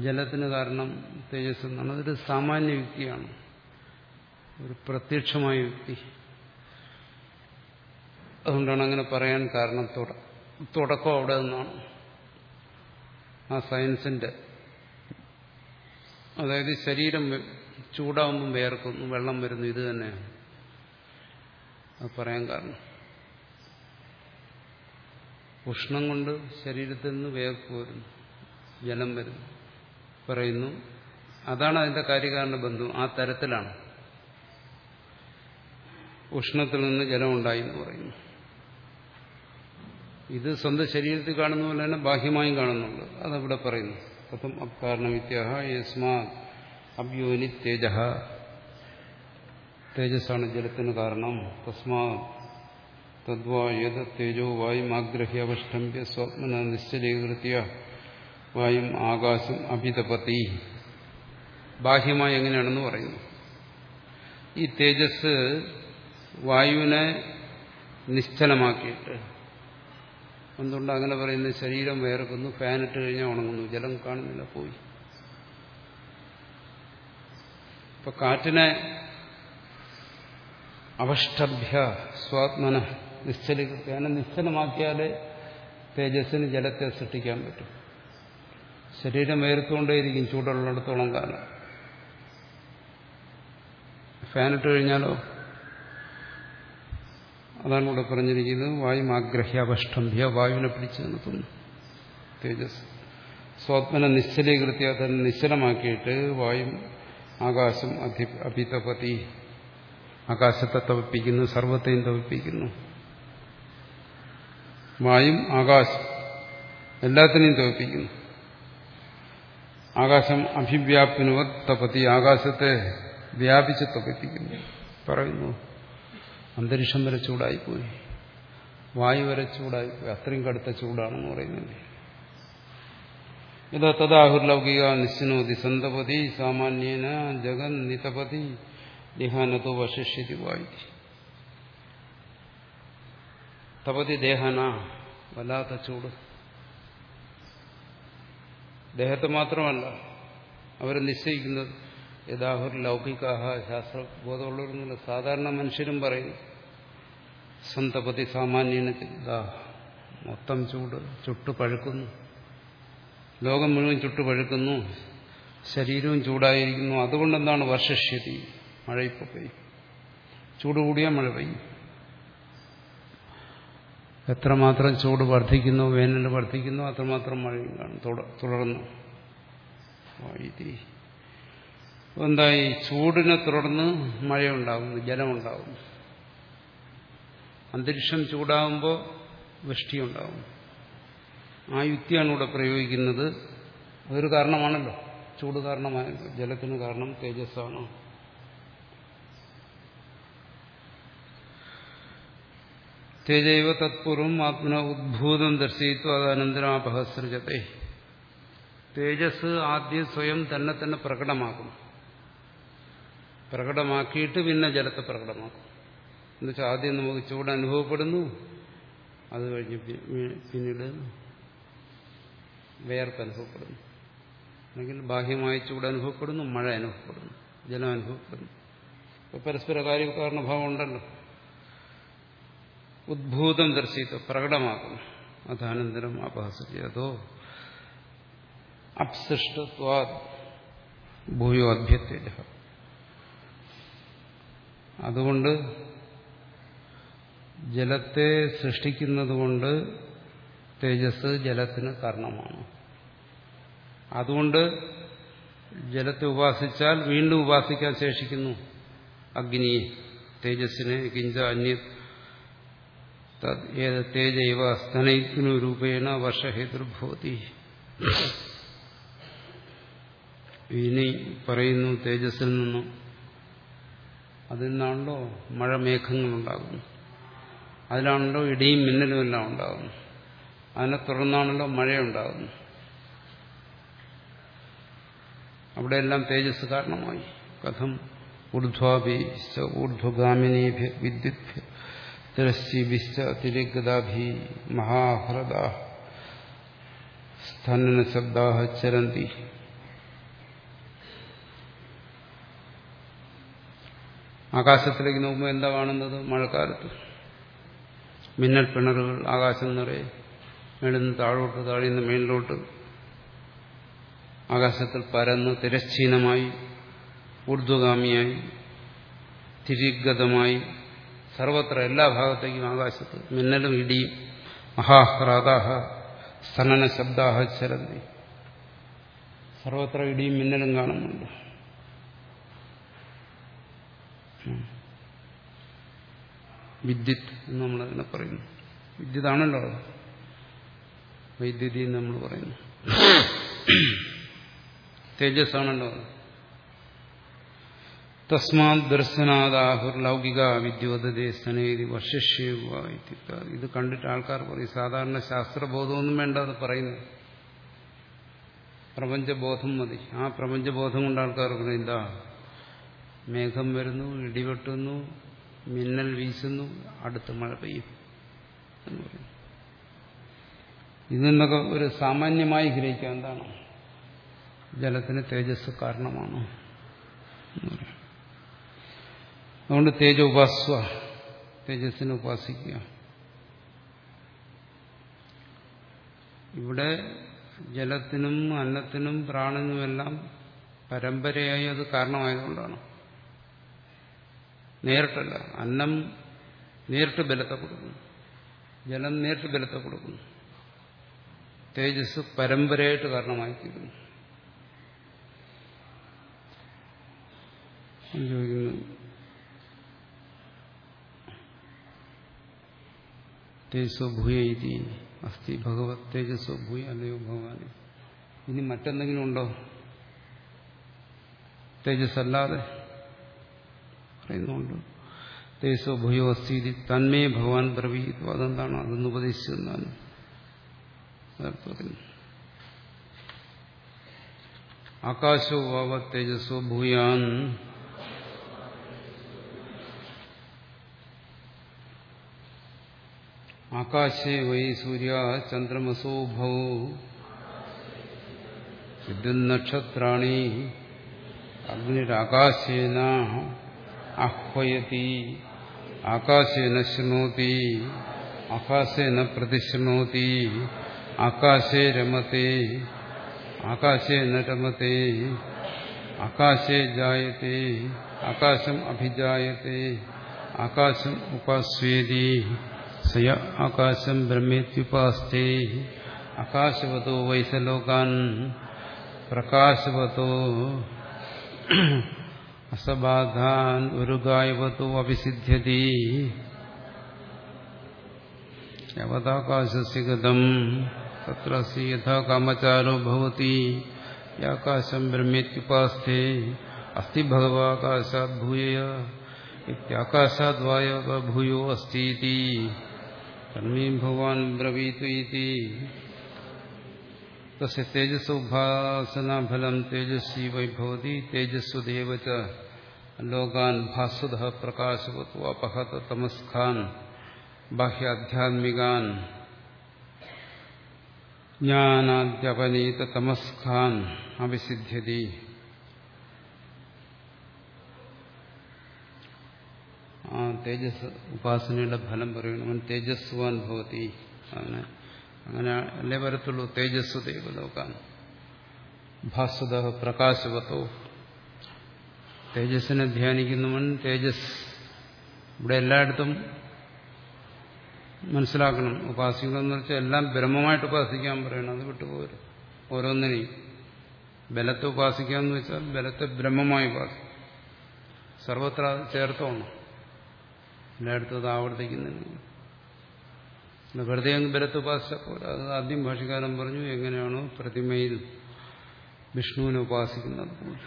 ജലത്തിന് കാരണം തേജസ് എന്നാണ് അതൊരു സാമാന്യ യുക്തിയാണ് ഒരു പ്രത്യക്ഷമായ യുക്തി അതുകൊണ്ടാണ് അങ്ങനെ പറയാൻ കാരണം തുടക്കം അവിടെ നിന്നാണ്. ആ സയൻസിന്റെ അതായത് ശരീരം ചൂടാവുമ്പം വേർക്കുന്നു വെള്ളം വരുന്നു ഇത് തന്നെയാണ്. അത് പറയാൻ കാരണം. ഉഷ്ണം കൊണ്ട് ശരീരത്തിൽ നിന്ന് വേർപ്പ് വരുന്നു ജലം വരുന്നു. പറയുന്നു. അതാണ് അതിന്റെ കാര്യകാരണ ബന്ധം. ആ തരത്തിലാണ്. ഉഷ്ണത്തിൽ നിന്ന് ജലം ഉണ്ടായി എന്ന് പറയുന്നു. ഇത് സ്വന്തം ശരീരത്തിൽ കാണുന്ന പോലെ തന്നെ ബാഹ്യമായും കാണുന്നുണ്ട്. അതവിടെ പറയുന്നു. കഥം അക്കാരണവിത്യാഹ യസ്മാ അഭ്യോനി തേജ. തേജസ്സാണ് ജലത്തിന് കാരണം. തസ്മാ തദ്വാ ഏത തേജോ വായും ആഗ്രഹ്യ അവഷ്ടംഭ്യ സ്വപ്ന നിശ്ചലീകൃത്യ. വായും ആകാശം അഭിതപതി ബാഹ്യമായി എങ്ങനെയാണെന്ന് പറയുന്നു. ഈ തേജസ് വായുവിനെ നിശ്ചലമാക്കിയിട്ട് എന്തുകൊണ്ട് അങ്ങനെ പറയുന്നത് ശരീരം വേർക്കുന്നു ഫാനിട്ട് കഴിഞ്ഞാൽ ഉണങ്ങുന്നു ജലം കാണുന്നില്ല പോയി. ഇപ്പൊ കാറ്റിനെ അവഷ്ടഭ്യ സ്വാത്മന നിശ്ചലിക്കുക അതിനെ നിശ്ചലമാക്കിയാലേ തേജസ്സിന് ജലത്തെ സൃഷ്ടിക്കാൻ പറ്റും. ശരീരം വേർത്തുകൊണ്ടേയിരിക്കും ചൂടുള്ളിടത്തോളം കാലം. ഫാനിട്ട് കഴിഞ്ഞാലോ? അതാണ് ഇവിടെ പറഞ്ഞിരിക്കുന്നത്. വായു ആഗ്രഹ്യാപഷ്ടംഭ്യ വായുവിനെ പിടിച്ചു നിർത്തുന്നു. തേജസ്. സ്വാത്മനെ നിശ്ചലീകൃത്യ തന്നെ നിശ്ചലമാക്കിയിട്ട് വായു ആകാശം അഭിതപതി. ആകാശത്തെ തവിപ്പിക്കുന്നു സർവത്തെയും തവിപ്പിക്കുന്നു വായും ആകാശം എല്ലാത്തിനെയും തവിപ്പിക്കുന്നു ആകാശം അഭിവ്യാപിനുവത് തപതി ആകാശത്തെ വ്യാപിച്ച് തപിപ്പിക്കുന്നു പറയുന്നു അന്തരീക്ഷം വരെ ചൂടായിപ്പോയി. വായു വരെ ചൂടായിപ്പോയി. അത്രയും കടുത്ത ചൂടാണെന്ന് പറയുന്നത് ഇത് തദാഹുർലൗകിക നിശ്ചനോതി സന്തപതി സാമാന്യേന ജഗൻ നിതപതി ദേഹാനതോ വശിഷ്യതി വായു തപതി ദേഹന വല്ലാത്ത ചൂട്. ദേഹത്തെ മാത്രമല്ല അവർ നിശ്ചയിക്കുന്നത് യഥാഹുർ ലൗകികാഹ ശാസ്ത്രബോധമുള്ളവരെന്നില്ല സാധാരണ മനുഷ്യരും പറയും സന്തപതി സാമാന്യന മൊത്തം ചൂട് ചുട്ടുപഴുക്കുന്നു ലോകം മുഴുവൻ ചുട്ടുപഴുക്കുന്നു ശരീരവും ചൂടായിരിക്കുന്നു. അതുകൊണ്ടെന്താണ് വർഷശ്യതി? മഴ ഇപ്പോൾ പെയ്യും. ചൂട് കൂടിയാൽ മഴ പെയ്യും. എത്രമാത്രം ചൂട് വർദ്ധിക്കുന്നു വേനൽ വർദ്ധിക്കുന്നു അത്രമാത്രം മഴയും കാണും തുടർന്ന്. എന്തായി? ചൂടിനെ തുടർന്ന് മഴയുണ്ടാകുന്നു ജലമുണ്ടാകുന്നു. അന്തരീക്ഷം ചൂടാകുമ്പോൾ വൃഷ്ടിയുണ്ടാകും ആ യുക്തിയാണ് ഇവിടെ പ്രയോഗിക്കുന്നത്. അതൊരു കാരണമാണല്ലോ. ചൂട് കാരണമായ ജലത്തിന് കാരണം തേജസ്സാണ്. തേജൈവ തത്പൂർവം ആത്മന ഉദ്ഭൂതം ദർശയിത്തു അതനന്തരം അപഹസൃജത്തെ തേജസ് ആദ്യം സ്വയം തന്നെ തന്നെ പ്രകടമാക്കും പ്രകടമാക്കിയിട്ട് പിന്നെ ജലത്തെ പ്രകടമാക്കും. എന്നുവെച്ചാൽ ആദ്യം നമുക്ക് ചൂട് അനുഭവപ്പെടുന്നു അത് കഴിഞ്ഞ് പിന്നീട് വേർപ്പ് അനുഭവപ്പെടുന്നു. അല്ലെങ്കിൽ ബാഹ്യമായ ചൂട് അനുഭവപ്പെടുന്നു മഴ അനുഭവപ്പെടുന്നു ജലം അനുഭവപ്പെടുന്നു. പരസ്പര കാര്യകാരണഭാവം ഉണ്ടല്ലോ. ഉദ്ഭൂതം ദർശിത്വ പ്രകടമാക്കുന്നു. അതാനന്തരം അപഹസിച്ചതോ അപ്സൃഷ്ടത്വാ ഭൂയോ അഭ്യത്തേജ അതുകൊണ്ട് ജലത്തെ സൃഷ്ടിക്കുന്നതുകൊണ്ട് തേജസ് ജലത്തിന് കാരണമാണ്. അതുകൊണ്ട് ജലത്തെ ഉപാസിച്ചാൽ വീണ്ടും ഉപാസിക്കാൻ ശേഷിക്കുന്നു. അഗ്നിയെ തേജസ്സിനെ കിഞ്ച അന്യ ഏത് തേജൈവ സ്തനയിത്നു രൂപേണ വർഷഹേതുർഭവതി ഇനി പറയുന്നു തേജസ്സിൽ നിന്നും അതിൽ നിന്നാണല്ലോ മഴ മേഘങ്ങളുണ്ടാകുന്നു അതിലാണല്ലോ ഇടിയും മിന്നലും എല്ലാം ഉണ്ടാകുന്നു. അതിനെ തുടർന്നാണല്ലോ മഴയുണ്ടാകുന്നു. അവിടെയെല്ലാം തേജസ് കാരണമായി. കഥം ഊർധ്വാഭി ഊർധ്വഗാമിനീഭ്യ വിദ്യുത് അതിരഗതാഭി മഹാഹ്രദ. സ്ഥനന ശബ്ദാ ചരന്തി. ആകാശത്തിലേക്ക് നോക്കുമ്പോൾ എന്താ കാണുന്നത്? മഴക്കാലത്ത്. മിന്നൽ പിണറുകൾ ആകാശം നിറയെ മേളിൽ നിന്ന് താഴോട്ട് താഴെ നിന്ന് മേളിലോട്ട് ആകാശത്തിൽ പരന്ന് തിരശ്ചീനമായി ഊർധ്വഗാമിയായി തിരിഗതമായി സർവത്ര എല്ലാ ഭാഗത്തേക്കും ആകാശത്ത് മിന്നലും ഇടിയും മഹാഹ്രാദാഹ സ്തനന ശബ്ദാഹ ചരന്തി. സർവത്ര ഇടിയും മിന്നലും കാണുന്നുണ്ട്. വിദ്യുത് എന്ന് നമ്മളതിനെ പറയുന്നു. വിദ്യുതാണല്ലോ വൈദ്യുതി എന്ന് നമ്മൾ പറയുന്നു. തേജസ്സാണല്ലോ തസ്മാത് ദർശനാദാഹുർ ലൗകിക വിദ്യോതേ സ്തനേതി വർഷിഷ്യുക ഇത് കണ്ടിട്ട് ആൾക്കാർ പറയും സാധാരണ ശാസ്ത്രബോധമൊന്നും വേണ്ട അത് പറയുന്നു. പ്രപഞ്ചബോധം മതി. ആ പ്രപഞ്ചബോധം കൊണ്ട് ആൾക്കാർ പറയും എന്താ? മേഘം വരുന്നു ഇടിവെട്ടുന്നു മിന്നൽ വീശുന്നു അടുത്ത് മഴ പെയ്യും എന്ന് പറയും. ഇതെന്നൊക്കെ ഒരു സാമാന്യമായി ഗ്രഹിക്കുക എന്താണ്? ജലത്തിന് തേജസ് കാരണമാണ് അതുകൊണ്ട് തേജ ഉപാസ്വ തേജസ്സിനെ ഉപാസിക്കുക. ഇവിടെ ജലത്തിനും അന്നത്തിനും പ്രാണനുമെല്ലാം പരമ്പരയായി അത് കാരണമായതുകൊണ്ടാണ്. നേരിട്ടല്ല അന്നം നേരിട്ട് ബലത്തെ കൊടുക്കുന്നു ജലം നേരിട്ട് ബലത്തെ കൊടുക്കുന്നു തേജസ് പരമ്പരയായിട്ട് കാരണമായി തീരുന്നു ഇതി അസ്ഥി ഭഗവത് തേജസ്വ ഭൂയ അല്ലയോ ഭഗവാൻ ഇനി മറ്റെന്തെങ്കിലും ഉണ്ടോ? തേജസ് അല്ലാതെ പറയുന്നുണ്ട്. തേജസ്വ ഭൂയോ അസ്ഥി തന്മേ ഭഗവാൻ ബ്രവീതു. അതെന്താണ്? അതൊന്ന് ഉപദേശിച്ചെന്നാണ് പറയുന്നു ആകാശോ വാവ തേജസ്വ ഭൂയാൻ ആകാശേ വൈ സൂര്യ ചന്ദ്രമസോ ഭവ വിദ്യുന്നക്ഷത്രാണി അഗ്നിരാകാശേന ആഹ്വയതി ആകാശേന ശൃണോതി ആകാശേന പ്രതിശൃണോതി ആകാശേ രമത്തെ ആകാശേന രമത്തെ ആകാശേ ജായത്തെ ആകാശം അഭിജായത്തെ ആകാശം ഉപാസ്വേതി സയ ആകാശം ബ്രഹ്മേത്യുപാസ്തേ ആകാശവതോ വൈസലോകാൻ പ്രകാശവതോ അസബാധാൻ ഉരുഗായവതോ അഭിസിദ്ധ്യതി യവതാകാശസ്യ ഗതം തത്ര യഥാ കാമചാരോ ഭവതി യാകാശം ബ്രഹ്മേത്യുപാസ്തേ അസ്തി ഭഗവാകാശാത് ഭൂയ ഇത്യാകാശാത് വായവ ഭൂയോ അസ്തീതി തന്മീം ഭഗവാൻ ബ്രവീതു ഇതി തസ്യ തേജസ്സുഭാസനാഫലം തേജസ്വി വൈഭവതി തേജസ്വദേവ ലോകാൻ ഭാസ്വത പ്രകാശവത്തു അപഹത തമസ്ഖാൻ ബാഹ്യാധ്യാത്മികാൻ ജ്ഞാനാദ്യപനീത തമസ്ഖാൻ അവിസിദ്ധ്യതി ആ തേജസ് ഉപാസനയുടെ ഫലം പറയണം അവൻ തേജസ്വാൻ ഭവതി. അങ്ങനെ അങ്ങനെ അല്ലേ വരത്തുള്ളൂ. തേജസ് ദേവലോകാൻ ഭാസ്വത പ്രകാശവത്തോ തേജസ്സിനെ ധ്യാനിക്കുന്നവൻ തേജസ്. ഇവിടെ എല്ലായിടത്തും മനസ്സിലാക്കണം. ഉപാസിക്കണമെന്ന് വെച്ചാൽ എല്ലാം ബ്രഹ്മമായിട്ട് ഉപാസിക്കാൻ പറയണം. അത് വിട്ടുപോകരുത്. ഓരോന്നിനെയും. ബലത്തെ ഉപാസിക്കാന്ന് വെച്ചാൽ ബലത്തെ ബ്രഹ്മമായി ഉപാസിക്കും. സർവത്ര ചേർത്തോണം. എല്ലായിടത്തും അത് ആവർത്തിക്കുന്നില്ല. വെറുതെ അങ്ങ് ബലത്തെ ഉപാസിച്ചപ്പോൾ അത് ആദ്യം ഭാഷകാരൻ പറഞ്ഞു എങ്ങനെയാണോ പ്രതിമയിൽ വിഷ്ണുവിനെ ഉപാസിക്കുന്നത് പോലെ.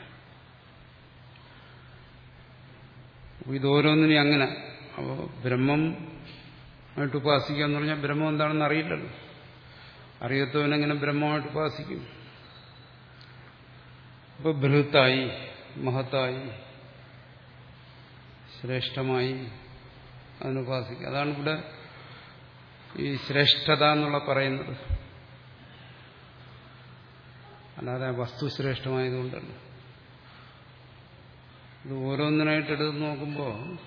ഇതോരോന്നിനും അങ്ങനെ. അപ്പോൾ ബ്രഹ്മം ആയിട്ട് ഉപാസിക്കുക എന്ന് പറഞ്ഞാൽ ബ്രഹ്മം എന്താണെന്ന് അറിയില്ലല്ലോ. അറിയാത്തവനെങ്ങനെ ബ്രഹ്മമായിട്ട് ഉപാസിക്കും? അപ്പോൾ ബൃഹത്തായി മഹത്തായി ശ്രേഷ്ഠമായി അതിനുപാസിക്കുക അതാണ് ഇവിടെ ഈ ശ്രേഷ്ഠത എന്നുള്ള പറയുന്നത്. അല്ലാതെ വസ്തു ശ്രേഷ്ഠമായതുകൊണ്ടല്ല. ഇത് ഓരോന്നിനായിട്ട് എടുത്ത് നോക്കുമ്പോൾ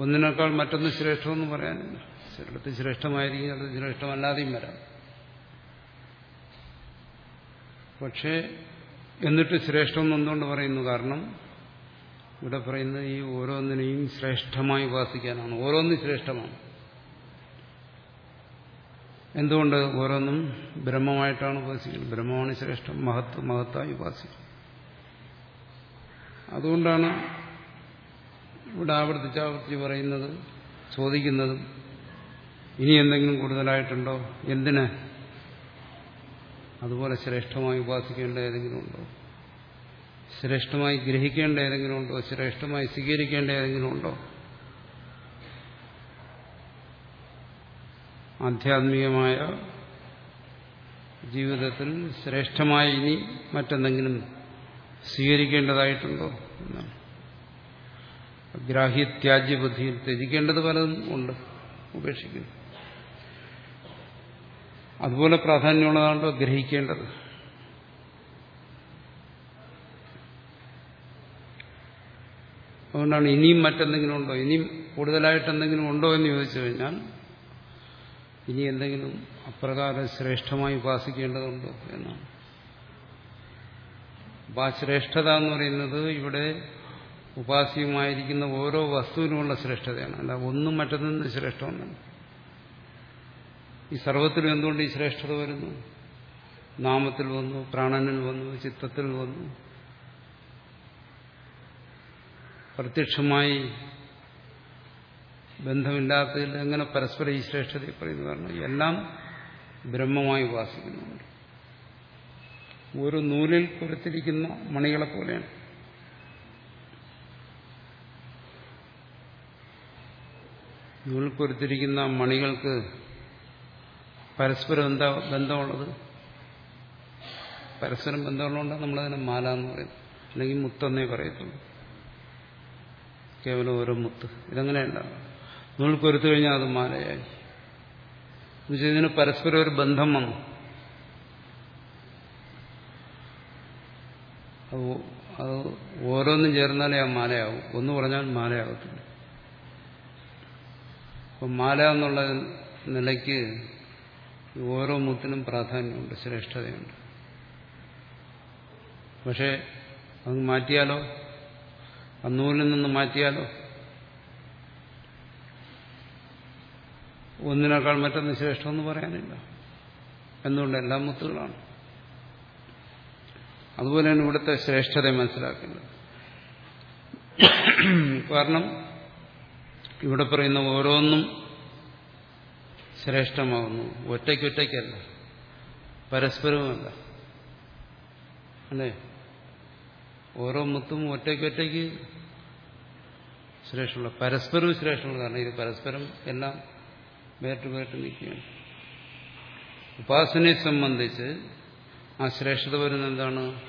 ഒന്നിനേക്കാൾ മറ്റൊന്ന് ശ്രേഷ്ഠമെന്ന് പറയാനില്ല. ചിലടത്ത് ശ്രേഷ്ഠമായിരിക്കും അത് ശ്രേഷ്ഠമല്ലാതെയും വരാം. പക്ഷേ എന്നിട്ട് ശ്രേഷ്ഠമെന്ന് എന്തുകൊണ്ട് പറയുന്നു കാരണം ഇവിടെ പറയുന്നത് ഈ ഓരോന്നിനെയും ശ്രേഷ്ഠമായി ഉപാസിക്കാനാണ്. ഓരോന്നും ശ്രേഷ്ഠമാണ്. എന്തുകൊണ്ട് ഓരോന്നും ബ്രഹ്മമായിട്ടാണ് ഉപാസിക്കുന്നത്? ബ്രഹ്മമാണ് ശ്രേഷ്ഠം മഹത്വ മഹത്തായി ഉപാസിക്കുന്നത് അതുകൊണ്ടാണ് ഇവിടെ ആവർത്തിച്ചാവർത്തിച്ച് പറയുന്നത് ചോദിക്കുന്നതും ഇനി എന്തെങ്കിലും കൂടുതലായിട്ടുണ്ടോ? എന്തിന്? അതുപോലെ ശ്രേഷ്ഠമായി ഉപാസിക്കേണ്ട ഏതെങ്കിലും ഉണ്ടോ? ശ്രേഷ്ഠമായി ഗ്രഹിക്കേണ്ട ഏതെങ്കിലും ഉണ്ടോ? ശ്രേഷ്ഠമായി സ്വീകരിക്കേണ്ട ഏതെങ്കിലും ഉണ്ടോ? ആധ്യാത്മികമായ ജീവിതത്തിൽ ശ്രേഷ്ഠമായി ഇനി മറ്റെന്തെങ്കിലും സ്വീകരിക്കേണ്ടതായിട്ടുണ്ടോ? എന്നാണ്. ഗ്രാഹ്യത്യാജ്യബുദ്ധിയിൽ ത്യജിക്കേണ്ടത് പലതും ഉണ്ട്. ഉപേക്ഷിക്കുന്നു. അതുപോലെ പ്രാധാന്യമുള്ളതാണല്ലോ ഗ്രഹിക്കേണ്ടത്. അതുകൊണ്ടാണ് ഇനിയും മറ്റെന്തെങ്കിലും ഉണ്ടോ? ഇനിയും കൂടുതലായിട്ട് എന്തെങ്കിലും ഉണ്ടോ എന്ന് ചോദിച്ചു കഴിഞ്ഞാൽ ഇനി എന്തെങ്കിലും അപ്രകാരം ശ്രേഷ്ഠമായി ഉപാസിക്കേണ്ടതുണ്ടോ എന്നാണ്. അപ്പം ആ ശ്രേഷ്ഠത എന്ന് പറയുന്നത് ഇവിടെ ഉപാസ്യമായിരിക്കുന്ന ഓരോ വസ്തുവിനുമുള്ള ശ്രേഷ്ഠതയാണ്. അല്ല ഒന്നും മറ്റൊന്നും ശ്രേഷ്ഠമൊന്നല്ല ഈ സർവത്തിലും എന്തുകൊണ്ട് ഈ ശ്രേഷ്ഠത വരുന്നു? നാമത്തിൽ വന്നു പ്രാണനിൽ വന്നു ചിത്തത്തിൽ വന്നു പ്രത്യക്ഷമായി ബന്ധമില്ലാത്തതിൽ എങ്ങനെ പരസ്പര ഈ ശ്രേഷ്ഠതയെ പറയുന്നു കാരണം എല്ലാം ബ്രഹ്മമായി ഉപാസിക്കുന്നുണ്ട്. ഒരു നൂലിൽ കുരുത്തിരിക്കുന്ന മണികളെ പോലെയാണ്. നൂലിൽ കുരുത്തിരിക്കുന്ന മണികൾക്ക് പരസ്പരം എന്താ ബന്ധമുള്ളത് പരസ്പരം ബന്ധമുള്ളതുകൊണ്ടാണ് നമ്മളതിനെ മാല എന്ന് പറയുന്നത്. അല്ലെങ്കിൽ മുത്തെന്നേ പറയത്തുള്ളൂ. കേവലം ഓരോ മുത്ത്. ഇതങ്ങനെയല്ല. നൂൽ കൊരുത്തു കഴിഞ്ഞാൽ അത് മാലയായി. എന്നുവെച്ചാൽ ഇതിന് പരസ്പരം ഒരു ബന്ധം വന്നു. അത് ഓരോന്നും ചേർന്നാലേ ആ മാലയാവും. ഒന്ന് പറഞ്ഞാൽ മാലയാകത്തില്ല അപ്പം മാല എന്നുള്ള നിലയ്ക്ക് ഓരോ മുത്തിനും പ്രാധാന്യമുണ്ട് ശ്രേഷ്ഠതയുണ്ട്. പക്ഷേ അത് മാറ്റിയാലോ? നൂലിൽ നിന്ന് മാറ്റിയാലോ? ഒന്നിനേക്കാൾ മറ്റൊന്ന് ശ്രേഷ്ഠമെന്ന് പറയാനില്ല. എന്തുകൊണ്ട്? എല്ലാം മുത്തുകളാണ്. അതുപോലെ തന്നെ ഇവിടുത്തെ ശ്രേഷ്ഠതയെ മനസ്സിലാക്കുന്നത് കാരണം ഇവിടെ പറയുന്ന ഓരോന്നും ശ്രേഷ്ഠമാകുന്നു ഒറ്റയ്ക്കൊറ്റയ്ക്കല്ല പരസ്പരവുമല്ല. അല്ലേ? ഓരോ മുത്തും ഒറ്റയ്ക്കൊറ്റയ്ക്ക് ശ്രേഷ്ഠമുള്ള പരസ്പരവും ശ്രേഷ്ഠമുള്ള കാരണം ഇത് പരസ്പരം എല്ലാം വേറിട്ട് വേറിട്ട് നിൽക്കുകയാണ്. ഉപാസനയെ സംബന്ധിച്ച് ആ ശ്രേഷ്ഠത വരുന്ന എന്താണ്?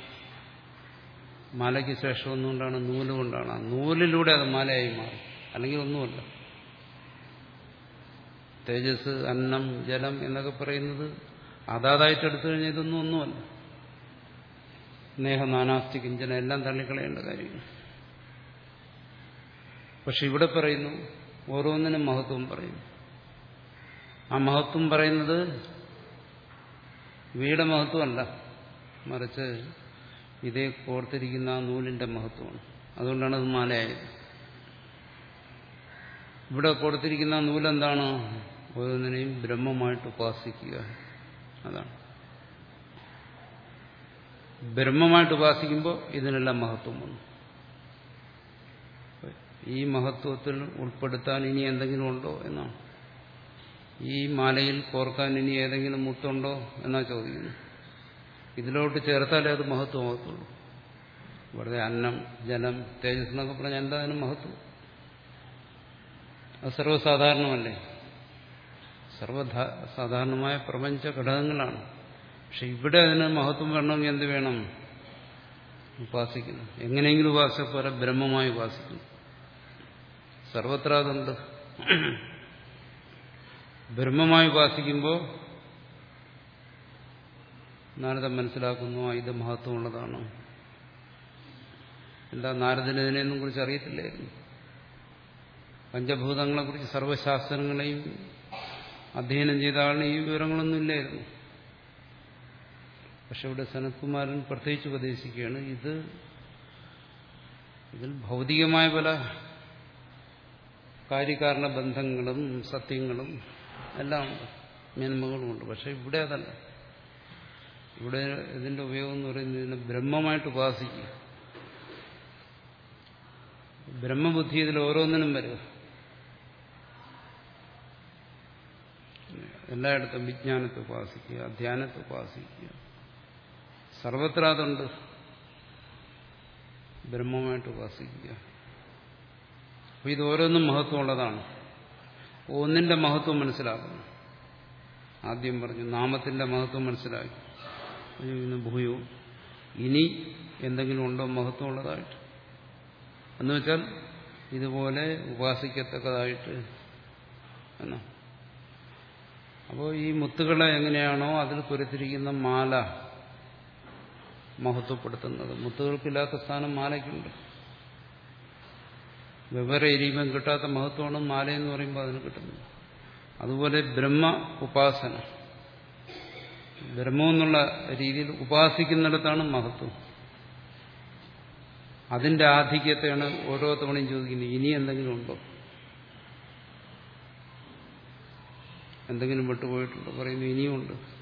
മാലയ്ക്ക് ശ്രേഷ്ഠം ഒന്നുകൊണ്ടാണ് നൂൽ കൊണ്ടാണ്. ആ നൂലിലൂടെ അത് മാലയായി മാറും. അല്ലെങ്കിൽ ഒന്നുമല്ല. തേജസ് അന്നം ജലം എന്നൊക്കെ പറയുന്നത് അതാതായിട്ട് എടുത്തു കഴിഞ്ഞാൽ ഇതൊന്നും ഒന്നുമല്ല. സ്നേഹ നാനാസ്തി കിഞ്ചന എല്ലാം തള്ളിക്കളയേണ്ട കാര്യങ്ങൾ. പക്ഷെ ഇവിടെ പറയുന്നു ഓരോന്നിനും മഹത്വം പറയുന്നു. ആ മഹത്വം പറയുന്നത് വീട മഹത്വമല്ല. മറിച്ച് ഇതേ കോർത്തിരിക്കുന്ന ആ നൂലിന്റെ മഹത്വമാണ്. അതുകൊണ്ടാണ് അത് മാലയായത്. ഇവിടെ കൊടുത്തിരിക്കുന്ന നൂലെന്താണ്? ഓരോന്നിനെയും ബ്രഹ്മമായിട്ട് ഉപാസിക്കുക. അതാണ്. ബ്രഹ്മമായിട്ട് ഉപാസിക്കുമ്പോൾ ഇതിനെല്ലാം മഹത്വം വന്നു. ഈ മഹത്വത്തിൽ ഉൾപ്പെടുത്താൻ ഇനി എന്തെങ്കിലും ഉണ്ടോ എന്നാണ്. ഈ മാലയിൽ കോർക്കാൻ ഇനി ഏതെങ്കിലും മുത്തുണ്ടോ എന്നാ ചോദിക്കുന്നു. ഇതിലോട്ട് ചേർത്താലേ അത് മഹത്വമാകത്തുള്ളൂ. വെറുതെ അന്നം ജലം തേജസ് എന്നൊക്കെ പറഞ്ഞാൽ എന്താ അതിന് മഹത്വം. അത് സർവസാധാരണമല്ലേ? സർവ സാധാരണമായ പ്രപഞ്ച ഘടകങ്ങളാണ്. പക്ഷെ ഇവിടെ അതിന് മഹത്വം വരണമെങ്കിൽ എന്ത് വേണം? ഉപാസിക്കുന്നു എങ്ങനെയെങ്കിലും ഉപാസിക്കപ്പോലെ ബ്രഹ്മമായി ഉപാസിക്കുന്നു സർവത്ര അതുണ്ട് ബ്രഹ്മമായി ഉപാസിക്കുമ്പോൾ നാരദ മനസ്സിലാക്കുന്നു ഇത് മഹത്വമുള്ളതാണ്. എന്താ നാരദന് ഇതിനെയൊന്നും കുറിച്ച് അറിയത്തില്ലായിരുന്നു? പഞ്ചഭൂതങ്ങളെക്കുറിച്ച് സർവശാസ്ത്രങ്ങളെയും അധ്യയനം ചെയ്ത ആളിന് ഈ വിവരങ്ങളൊന്നും ഇല്ലായിരുന്നു. പക്ഷെ ഇവിടെ സനത്കുമാരൻ പ്രത്യേകിച്ച് ഉപദേശിക്കുകയാണ് ഇത് ഇതിൽ ഭൗതികമായ പല കാര്യകാരണ ബന്ധങ്ങളും സത്യങ്ങളും എല്ലാം മേന്മകളുമുണ്ട് പക്ഷെ ഇവിടെ അതല്ല. ഇവിടെ ഇതിന്റെ ഉപയോഗം എന്ന് പറയുന്നത് ഇതിനെ ബ്രഹ്മമായിട്ട് ഉപാസിക്കുക. ബ്രഹ്മബുദ്ധി ഇതിൽ ഓരോന്നിനും വരിക എല്ലായിടത്തും വിജ്ഞാനത്തെ ഉപാസിക്കുക ധ്യാനത്തെ ഉപാസിക്കുക. സർവത്ര അതുണ്ട് ബ്രഹ്മമായിട്ട് ഉപാസിക്കുക. അപ്പൊ ഇത് ഓരോന്നും മഹത്വമുള്ളതാണ്. ഒന്നിന്റെ മഹത്വം മനസ്സിലാക്കുന്നു. ആദ്യം പറഞ്ഞു നാമത്തിന്റെ മഹത്വം മനസ്സിലാക്കി. ഭൂയോ. ഇനി എന്തെങ്കിലും ഉണ്ടോ മഹത്വമുള്ളതായിട്ട്? എന്ന് വെച്ചാൽ ഇതുപോലെ ഉപാസിക്കത്തക്കതായിട്ട് എന്നാ. അപ്പോൾ ഈ മുത്തുകളെ എങ്ങനെയാണോ അതിൽ കുരത്തിരിക്കുന്ന മാല മഹത്വപ്പെടുത്തുന്നത്. മുത്തുകൾക്കില്ലാത്ത സ്ഥാനം മാലയ്ക്കുണ്ട്. വെവ്വേറെ ഇരിപ്പം കിട്ടാത്ത മഹത്വമാണ് മാലയെന്ന് പറയുമ്പോൾ അതിന് കിട്ടുന്നത്. അതുപോലെ ബ്രഹ്മ ഉപാസന. ബ്രഹ്മം എന്നുള്ള രീതിയിൽ ഉപാസിക്കുന്നിടത്താണ് മഹത്വം. അതിന്റെ ആധിക്യത്തെയാണ് ഓരോ തവണയും ചോദിക്കുന്നത്. ഇനി എന്തെങ്കിലും ഉണ്ടോ? എന്തെങ്കിലും വിട്ടുപോയിട്ടുണ്ടോ? പറയുന്നു ഇനിയുമുണ്ട്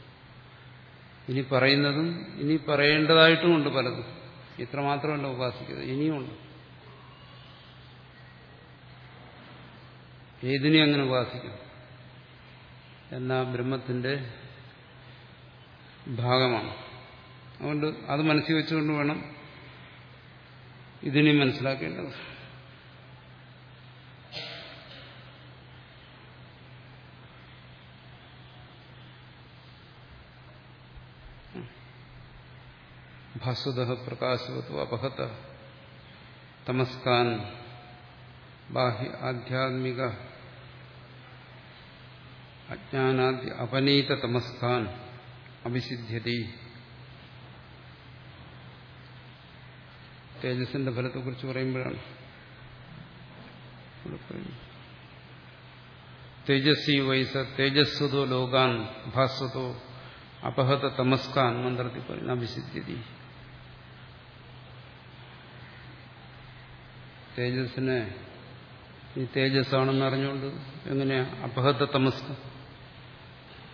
ഇനി പറയുന്നതും ഇനി പറയേണ്ടതായിട്ടുമുണ്ട് പലതും. ഇത്ര മാത്രമല്ല ഉപാസിക്കുന്നത് ഇനിയുമുണ്ട് ഏതിനെ അങ്ങനെ ഉപാസിക്കും എന്നാ ബ്രഹ്മത്തിന്റെ ഭാഗമാണ്. അതുകൊണ്ട് അത് മനസ്സിൽ വെച്ചുകൊണ്ട് വേണം ഇതിനെ മനസ്സിലാക്കേണ്ടത്. ഭാസുത പ്രകാശവത്വ അപഹത തമസ്കാൻ ബാഹ്യ ആധ്യാത്മിക അജ്ഞാനാദ്യ അപനീത തമസ്കാൻ അഭിസിദ്ധ്യതി തേജസ്സിന്റെ ഫലത്തെക്കുറിച്ച് പറയുമ്പോഴാണ്। തേജസ്വി വൈസ തേജസ്വതോ ലോകാൻ ഭാസ്വതോ അപഹത തമസ്കാൻ മന്ത്രത്തിൽ പറയുന്ന അഭിസിദ്ധ്യതി। തേജസ്സിനെ ഈ തേജസ്സാണെന്ന് അറിഞ്ഞുകൊണ്ട് എങ്ങനെയാ അപഹത്ത തമസ്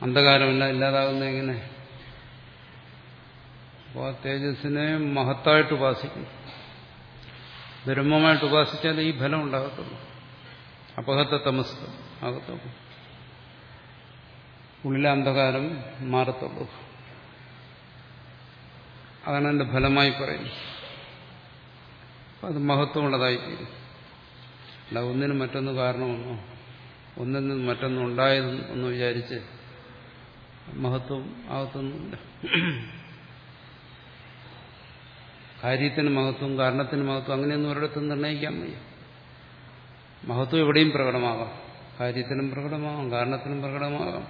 അന്ധകാരമല്ല ഇല്ലാതാകുന്ന എങ്ങനെ? അപ്പോൾ ആ തേജസ്സിനെ മഹത്തായിട്ട് ഉപാസിക്കും. ബ്രഹ്മമായിട്ട് ഉപാസിച്ചാൽ ഈ ഫലം ഉണ്ടാകത്തുള്ളൂ. അപഹത്ത തമസ് ആകത്തുള്ളൂ. ഉള്ളിലെ അന്ധകാരം മാറത്തുള്ളൂ. അതാണ് എന്റെ ഫലമായി പറയുന്നത്. അത് മഹത്വമുള്ളതായിത്തീരും അല്ല ഒന്നിനും മറ്റൊന്ന് കാരണമൊന്നോ ഒന്നിൽ നിന്ന് മറ്റൊന്നും ഉണ്ടായതെന്ന് വിചാരിച്ച് മഹത്വം ആകത്തൊന്നുമില്ല. കാര്യത്തിന് മഹത്വം കാരണത്തിന് മഹത്വം അങ്ങനെയൊന്നും ഒരിടത്തും നിർണയിക്കാൻ വയ്യ. മഹത്വം എവിടെയും പ്രകടമാകാം. കാര്യത്തിനും പ്രകടമാകാം കാരണത്തിനും പ്രകടമാകാം.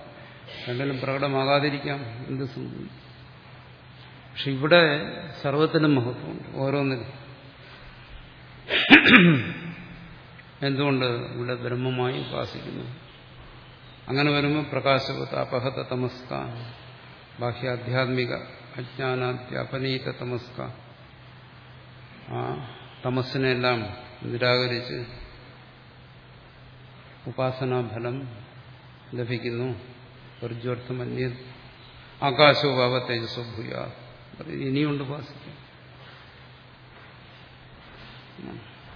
രണ്ടിലും പ്രകടമാകാതിരിക്കാം എന്ത് സംഭവിക്കും? പക്ഷെ ഇവിടെ സർവത്തിനും മഹത്വമുണ്ട് ഓരോന്നിനും. എന്തുകൊണ്ട് ഇവിടെ ബ്രഹ്മമായി ഉപാസിക്കുന്നു? അങ്ങനെ വരുമ്പോൾ പ്രകാശവത്ത് അപഹത തമസ്ക ബാഹ്യാധ്യാത്മിക അജ്ഞാനാധ്യാപനീത തമസ്ക. ആ തമസ്സിനെല്ലാം നിരാകരിച്ച് ഉപാസനാഫലം ലഭിക്കുന്നു. ഒരു അന്യ ആകാശോഭാവ തേജസ്സോ ഇനിയുണ്ട് ഉപാസിക്കാം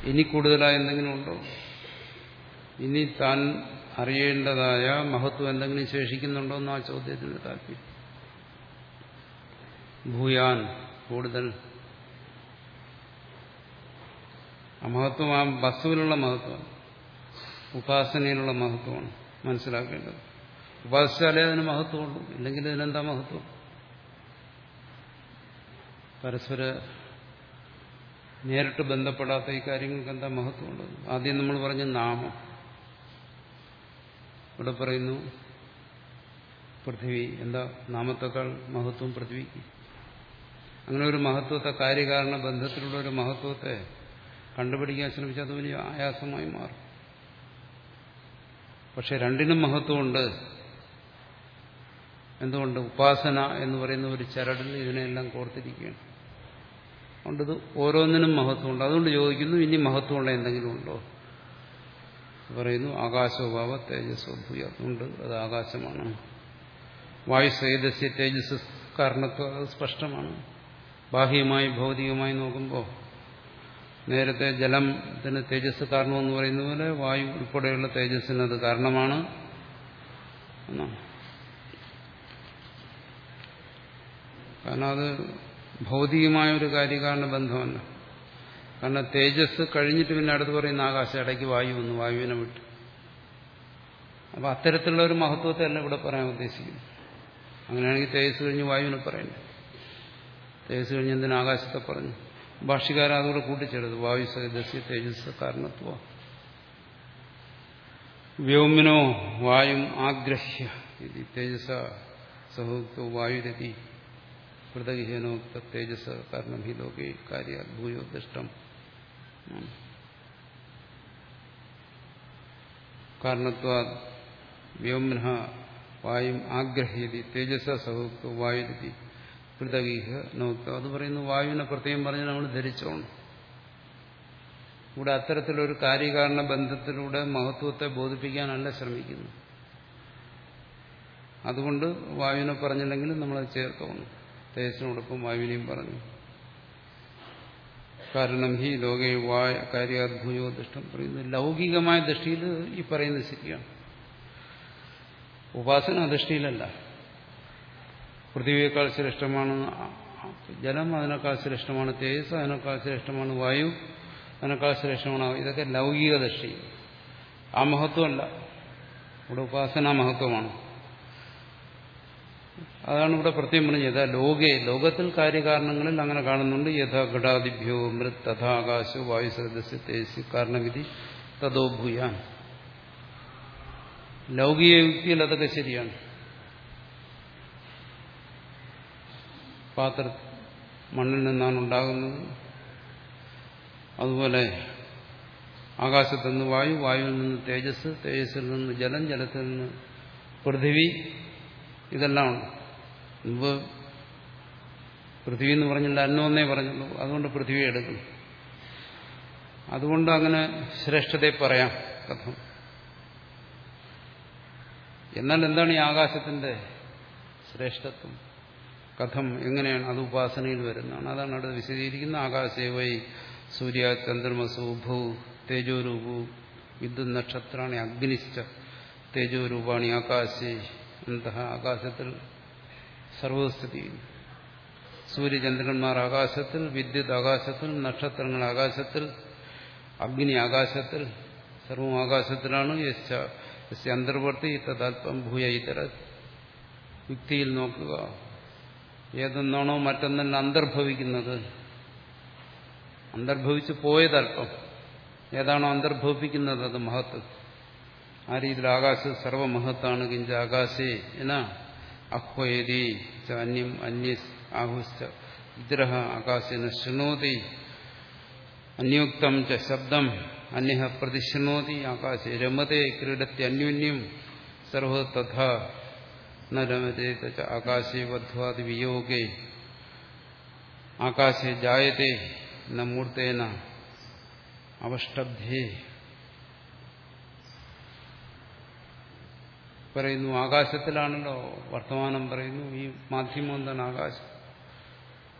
ഇനി കൂടുതലായി എന്തെങ്കിലും ഉണ്ടോ? ഇനി താൻ അറിയേണ്ടതായ മഹത്വം എന്തെങ്കിലും ശേഷിക്കുന്നുണ്ടോ എന്ന് ചോദ്യത്തിന് താല്പര്യം. ഭൂയാൻ കൂടുതൽ. ആ മഹത്വം ആ വസ്തുവിലുള്ള മഹത്വം ഉപാസനയിലുള്ള മഹത്വമാണ് മനസ്സിലാക്കേണ്ടത്. ഉപാസിച്ചാലേ അതിന് മഹത്വമുള്ളൂ ഇല്ലെങ്കിൽ ഇതിനെന്താ മഹത്വം? പരസ്പര നേരിട്ട് ബന്ധപ്പെടാത്ത ഈ കാര്യങ്ങൾക്ക് എന്താ മഹത്വമുള്ളത്? ആദ്യം നമ്മൾ പറഞ്ഞ നാമം. ഇവിടെ പറയുന്നു പൃഥ്വി. എന്താ? നാമത്തെക്കാൾ മഹത്വം പൃഥ്വിക്ക്. അങ്ങനെ ഒരു മഹത്വത്തെ കാര്യകാരണ ബന്ധത്തിലുള്ള ഒരു മഹത്വത്തെ കണ്ടുപിടിക്കാൻ ശ്രമിച്ചാൽ അത് വലിയ ആയാസമായി മാറും. പക്ഷെ രണ്ടിനും മഹത്വമുണ്ട്. എന്തുകൊണ്ട്? ഉപാസന എന്ന് പറയുന്ന ഒരു ചരടിൽ ഇതിനെല്ലാം കോർത്തിരിക്കുകയാണ്. അതുകൊണ്ട് ഇത് ഓരോന്നിനും മഹത്വമുണ്ട്. അതുകൊണ്ട് ചോദിക്കുന്നു ഇനി മഹത്വമുള്ള എന്തെങ്കിലും ഉണ്ടോ? പറയുന്നു ആകാശോഭാവ തേജസ്സോ ഭൂയ അതുകൊണ്ട് അത് ആകാശമാണ്. വായു സേതസ്യ തേജസ് കാരണത്വം അത് സ്പഷ്ടമാണ്. ബാഹ്യമായി ഭൗതികമായി നോക്കുമ്പോൾ നേരത്തെ ജലത്തിന് തേജസ് കാരണമെന്ന് പറയുന്ന പോലെ വായു ഉൾപ്പെടെയുള്ള തേജസ്സിന് അത് കാരണമാണ് കാരണം അത് ഭൗതികമായ ഒരു കാര്യകാരണ ബന്ധമല്ല. കാരണം തേജസ് കഴിഞ്ഞിട്ട് പിന്നെ അടുത്ത് പറയുന്ന ആകാശം ഇടയ്ക്ക് വായു വന്നു വായുവിനെ വിട്ടു. അപ്പൊ അത്തരത്തിലുള്ള ഒരു മഹത്വത്തെ അല്ല ഇവിടെ പറയാൻ ഉദ്ദേശിക്കുന്നു അങ്ങനെയാണെങ്കിൽ തേജസ് കഴിഞ്ഞ് വായുവിനെ പറയണ്ടേ? തേജസ് കഴിഞ്ഞ് എന്തിനു ആകാശത്തെ പറഞ്ഞു? ഭാഷകാരം അതുകൂടെ കൂട്ടിച്ചേർത്ത്. വായു സഹിതസ്യ തേജസ് കാരണത്വ. വ്യോമിനോ വായും ആഗ്രഹ്യ. തേജസ സഹോക്തോ വായുരതി. പൃഥകീനോക്ത തേജസ് കാരണം ഹി ലോകേ കാര്യ ഭൂയോ ദൃഷ്ടം കാരണത്വാ വ്യോമന വായും ആഗ്രഹീതി തേജസ സഹോക്തോ വായു പൃഥകീഹ നോക്ത അത് പറയുന്നു വായുവിനെ പ്രത്യേകം പറഞ്ഞ് നമ്മൾ ധരിച്ചോണം. ഇവിടെ അത്തരത്തിലൊരു കാര്യകാരണ ബന്ധത്തിലൂടെ മഹത്വത്തെ ബോധിപ്പിക്കാനല്ല ശ്രമിക്കുന്നു അതുകൊണ്ട് വായുവിനെ പറഞ്ഞില്ലെങ്കിലും നമ്മളത് ചേർത്തോണം. തേജസ്സിനോടൊപ്പം വായുവിനെയും പറഞ്ഞു. കാരണം ഹി ലോകേ വായ കാര്യാദ്ഭൂയോ ദൃഷ്ടം പറയുന്നു ലൗകികമായ ദൃഷ്ടിയിൽ ഈ പറയുന്നത് ശരിയാണ് ഉപാസന ദൃഷ്ടിയിലല്ല. പൃഥ്വിയേക്കാൾ ശ്രേഷ്ഠമാണ് ജലം അതിനേക്കാൾ ശ്രേഷ്ഠമാണ് തേജസ് അതിനേക്കാൾ ശ്രേഷ്ഠമാണ് വായു അതിനേക്കാൾ ശ്രേഷ്ഠമാണ് ഇതൊക്കെ ലൗകിക ദൃഷ്ടി. ആ മഹത്വമല്ല. ഇവിടെ ഉപാസനാ മഹത്വമാണ്. അതാണ് ഇവിടെ പ്രത്യേകം പറഞ്ഞത്. ലോകെ ലോകത്തിൽ കാര്യകാരണങ്ങളിൽ അങ്ങനെ കാണുന്നുണ്ട്. യഥാ ഘടാദിഭ്യോ മൃത് തഥാകാശോ വായുസദസ്യ തേജസ് കാരണവിധി തതോ ഭൂയാൻ. ലൗകിക യുക്തിയിൽ അതൊക്കെ ശരിയാണ്. പാത്ര മണ്ണിൽ നിന്നാണ് ഉണ്ടാകുന്നത്. അതുപോലെ ആകാശത്തു നിന്ന് വായു വായുവിൽ നിന്ന് തേജസ് തേജസ്സിൽ നിന്ന് ജലം ജലത്തിൽ നിന്ന് പൃഥിവി ഇതെല്ലാം ഉണ്ട്. മുമ്പ് പൃഥ്വി എന്ന് പറഞ്ഞില്ല അന്നൊന്നേ പറഞ്ഞുള്ളൂ അതുകൊണ്ട് പൃഥ്വി എടുക്കണം അതുകൊണ്ട് അങ്ങനെ ശ്രേഷ്ഠതയെ പറയാം കഥം. എന്നാൽ എന്താണ് ഈ ആകാശത്തിന്റെ ശ്രേഷ്ഠത്വം? കഥം എങ്ങനെയാണ്? അത് ഉപാസനയിൽ വരുന്നതാണ്. അതാണ് അവിടെ വിശദീകരിക്കുന്ന ആകാശേവൈ സൂര്യ ചന്ദ്രമസു ഭൂ തേജോരൂപു വിദ്യുത് നക്ഷത്രാണി അഗ്നിശ്ച തേജോരൂപാണി ആകാശേ എന്താ ആകാശത്തിൽ സർവസ്ഥിതി സൂര്യചന്ദ്രന്മാർ ആകാശത്തിൽ വിദ്യുത് ആകാശത്തിൽ നക്ഷത്രങ്ങൾ ആകാശത്തിൽ അഗ്നി ആകാശത്തിൽ സർവം ആകാശത്തിലാണ് അന്തർവർത്തി തദാൽപ്പം ഭൂയ ഇതര യുക്തിയിൽ നോക്കുക. ഏതെന്നാണോ മറ്റൊന്നല്ല അന്തർഭവിക്കുന്നത്. അന്തർഭവിച്ചു പോയതല്പം ഏതാണോ അന്തർഭവിപ്പിക്കുന്നത് അത് മഹത്ത്. ആ രീതിയിൽ ആകാശം സർവമഹത്താണ് കിഞ്ച ആകാശേ എന്ന അഹ്വയതി അന്യം അന്യ ആഹുശ്ച വിഗ്രഹ ആകാശേന ശൃണോതി അന്യോക്തം ച ശബ്ദം അന്യ പ്രതിശൃണോതി ആകാശേ രമതേ ക്രീഡത്തി അന്യോന്യം സർവ തഥാ ന രമതേ തച്ച ആകാശേ വധ്വാതി വിയോഗേ ആകാശേ ജായത്തെ ന മൂർത്തേന അവഷ്ടബ്ധേ പറയുന്നു ആകാശത്തിലാണല്ലോ വർത്തമാനം പറയുന്നു ഈ മാധ്യമം എന്താണ് ആകാശം?